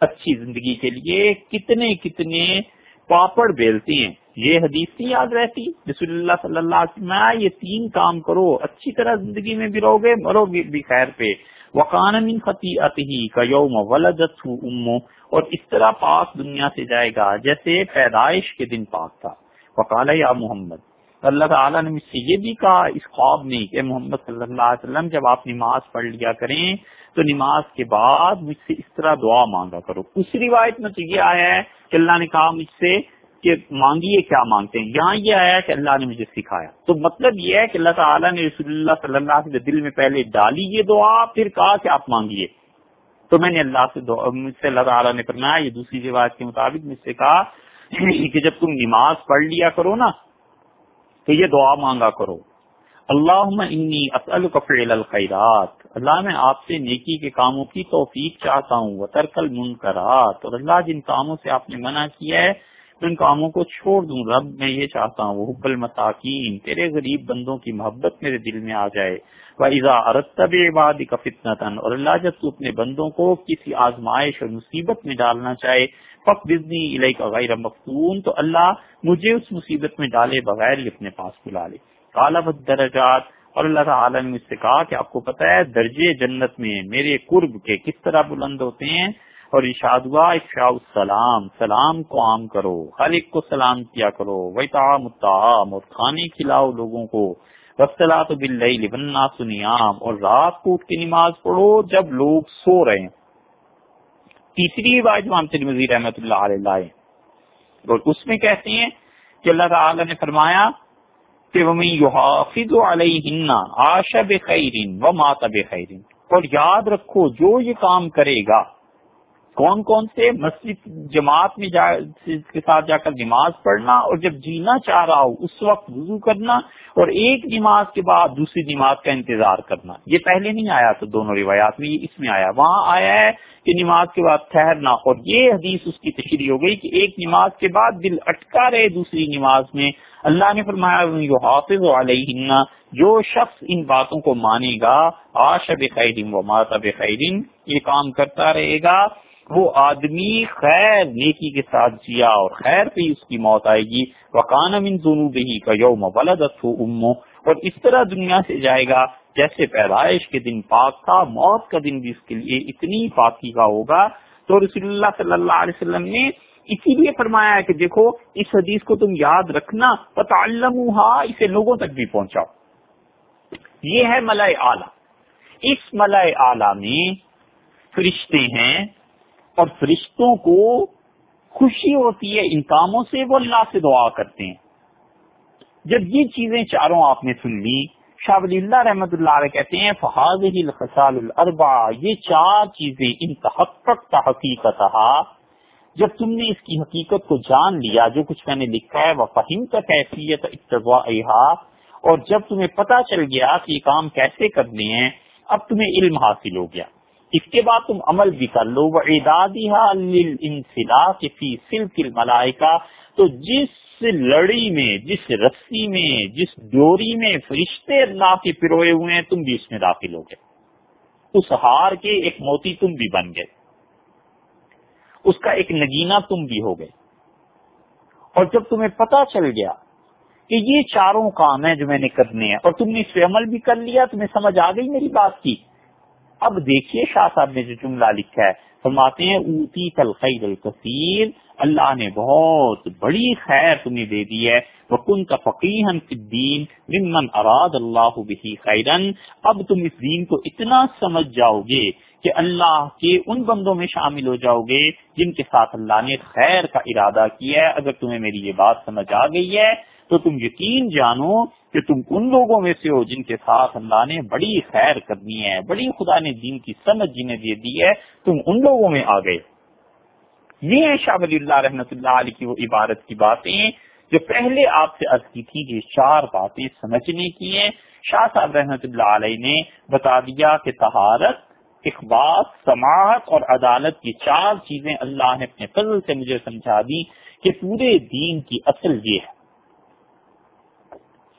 اچھی زندگی کے لیے کتنے کتنے پاپڑ بیلتے ہیں۔ یہ حدیث نہیں یاد رہتی؟ رسول اللہ صلی اللہ علیہ وسلم یہ تین کام کرو، اچھی طرح زندگی میں بھی رہو گے، مرو گے بھی خیر پہ۔ وقان من خطیت ہی کا یوم ولدت امو اور اس طرح پاک دنیا سے جائے گا جیسے پیدائش کے دن پاک تھا۔ وقال یا محمد اللہ تعالیٰ نے مجھ سے یہ بھی کہا، اس خواب میں کہ محمد صلی اللہ علیہ وسلم، جب آپ نماز پڑھ لیا کریں تو نماز کے بعد مجھ سے اس طرح دعا مانگا کرو۔ اس روایت میں تو یہ آیا ہے کہ اللہ نے کہا مجھ سے کہ مانگیے کیا مانگتے ہیں۔ یہاں یہ آیا کہ اللہ نے مجھے سکھایا۔ تو مطلب یہ ہے کہ اللہ تعالیٰ نے رسول اللہ صلی اللہ علیہ وسلم دل میں پہلے ڈالی یہ دعا، پھر کہا کہ آپ مانگیے۔ تو میں نے اللہ سے دعا، مجھ سے اللہ تعالیٰ نے فرمایا، یہ دوسری روایت کے مطابق مجھ سے کہا کہ جب تم نماز پڑھ لیا کرو نا تو یہ دعا مانگا کرو۔ اللہ انی فعل الخیرات۔ اللہ میں آپ سے نیکی کے کاموں کی توفیق چاہتا ہوں وہ ترکل منکرات اور اللہ جن کاموں سے آپ نے منع کیا ہے ان کاموں کو چھوڑ دوں۔ رب، میں یہ چاہتا ہوں، وہ حب المساکین، تیرے غریب بندوں کی محبت میرے دل میں آ جائے۔ وَإِذَا أَرَدْتَ بِعِبَادِكَ فِتْنَةً اور اللہ جب تو اپنے بندوں کو کسی آزمائش اور مصیبت میں ڈالنا چاہے علیہ غیر مفتون، تو اللہ مجھے اس مصیبت میں ڈالے بغیر ہی اپنے پاس بلا لے۔ کالا درجات اور اللہ تعالیٰ نے مجھ سے کہا کہ آپ کو پتا ہے درجے جنت میں میرے قرب کے کس طرح بلند ہوتے ہیں؟ اور ارشاد ہوا، افشاء السلام، سلام کو عام کرو ہر ایک کو سلام کیا کرو وہی تعام الطعام، اور کھانے کھلاؤ لوگوں کو۔ وسطلا تو بل بننا سنیام اور رات کو اٹھ کے نماز پڑھو جب لوگ سو رہے ہیں۔ تیسری بات امام ترمزی رحمۃ اللہ علیہ اور اس میں کہتے ہیں کہ اللہ تعالی نے فرمایا کہ وہ و ماتا خیرین اور یاد رکھو جو یہ کام کرے گا کون کون سے مسجد جماعت میں جا کے ساتھ جا کر نماز پڑھنا اور جب جینا چاہ رہا ہو، اس وقت وضو کرنا اور ایک نماز کے بعد دوسری نماز کا انتظار کرنا۔ یہ پہلے نہیں آیا تو دونوں روایات میں اس میں آیا۔ وہاں آیا ہے کہ نماز کے بعد ٹھہرنا اور یہ حدیث اس کی تشریح ہو گئی کہ ایک نماز کے بعد دل اٹکا رہے دوسری نماز میں۔ اللہ نے فرمایا حافظ علیہ جو شخص ان باتوں کو مانے گا آش بخیر و ماتا بخیرین یہ کام کرتا رہے گا۔ وہ آدمی خیر نیکی کے ساتھ جیا اور خیر پہ اس کی موت آئے گی۔ وکان من دونوں بہی کا یوم ولدت امو اور اس طرح دنیا سے جائے گا جیسے پیدائش کے دن پاک تھا، موت کا دن بھی اس کے لیے اتنی پاکی کا ہوگا۔ تو رسول اللہ صلی اللہ علیہ وسلم نے اسی لیے فرمایا ہے کہ دیکھو، اس حدیث کو تم یاد رکھنا پتعلم اسے لوگوں تک بھی پہنچاؤ۔ یہ ہے ملائے اعلی۔ اس ملائے اعلی میں فرشتے ہیں۔ اور فرشتوں کو خوشی ہوتی ہے، ان کاموں سے وہ اللہ سے دعا کرتے ہیں۔ جب یہ چیزیں چاروں آپ نے سن لی شاہ ولی اللہ رحمت اللہ علیہ کہتے ہیں فہاد الخصال الربا یہ چار چیزیں ان تحقق کا حقیقت جب تم نے اس کی حقیقت کو جان لیا، جو کچھ میں نے لکھا ہے، وہ فہم کا کیفیت اتبا اور جب تمہیں پتا چل گیا کہ یہ کام کیسے کرنے ہیں، اب تمہیں علم حاصل ہو گیا۔ اس کے بعد تم عمل بھی کر لو وہ اعدادی فی سلک الملائکہ۔ تو جس لڑی میں، جس رسی میں، جس ڈوری میں فرشتے اللہ کے پروئے ہوئے ہیں، تم بھی اس میں داخل ہو گئے۔ اس ہار کے ایک موتی تم بھی بن گئے۔ اس کا ایک نگینا تم بھی ہو گئے۔ اور جب تمہیں پتا چل گیا کہ یہ چاروں کام ہیں جو میں نے کرنے ہیں اور تم نے اس پہ عمل بھی کر لیا، تمہیں سمجھ آ گئی میری بات کی۔ اب دیکھیے شاہ صاحب نے جو جملہ لکھا ہے، فرماتے ہیں، اوتی تلخیر الکثیر اللہ نے بہت بڑی خیر تمہیں دے دی ہے۔ وکن کا فقیحن الدین، ممن اراد اللہ بھی خیرن اب تم اس دین کو اتنا سمجھ جاؤ گے کہ اللہ کے ان بندوں میں شامل ہو جاؤ گے جن کے ساتھ اللہ نے خیر کا ارادہ کیا ہے۔ اگر تمہیں میری یہ بات سمجھ آ گئی ہے تو تم یقین جانو کہ تم ان لوگوں میں سے ہو جن کے ساتھ اللہ نے بڑی خیر کرنی ہے، بڑی خدا نے دین کی سمجھ جنہیں دے دی ہے، تم ان لوگوں میں آ گئے۔ یہ ہے شاہ ولی اللہ رحمۃ اللہ علیہ کی وہ عبارت کی باتیں جو پہلے آپ سے عرض کی تھی کہ چار باتیں سمجھنے کی ہیں۔ شاہ صاحب رحمۃ اللہ علیہ نے بتا دیا کہ تہارت اخبار سماعت اور عدالت کی چار چیزیں اللہ نے اپنے فضل سے مجھے سمجھا دی کہ پورے دین کی اصل یہ ہے۔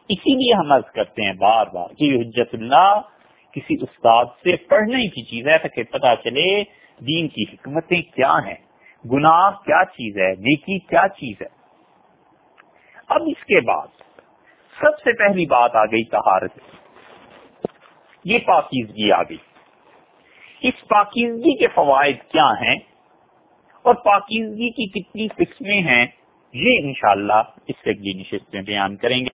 اسی لیے ہم عرض کرتے ہیں بار بار کہ حجت اللہ کسی استاد سے پڑھنے کی چیز ہے تاکہ پتا چلے دین کی حکمتیں کیا ہیں، گناہ کیا چیز ہے، نیکی کیا چیز ہے۔ اب اس کے بعد سب سے پہلی بات آ گئی تہارت یہ پاکیزگی آ گئی۔ اس پاکیزگی کے فوائد کیا ہیں اور پاکیزگی کی کتنی قسمیں ہیں، یہ انشاءاللہ اس سے اگلی نشست میں بیان کریں گے۔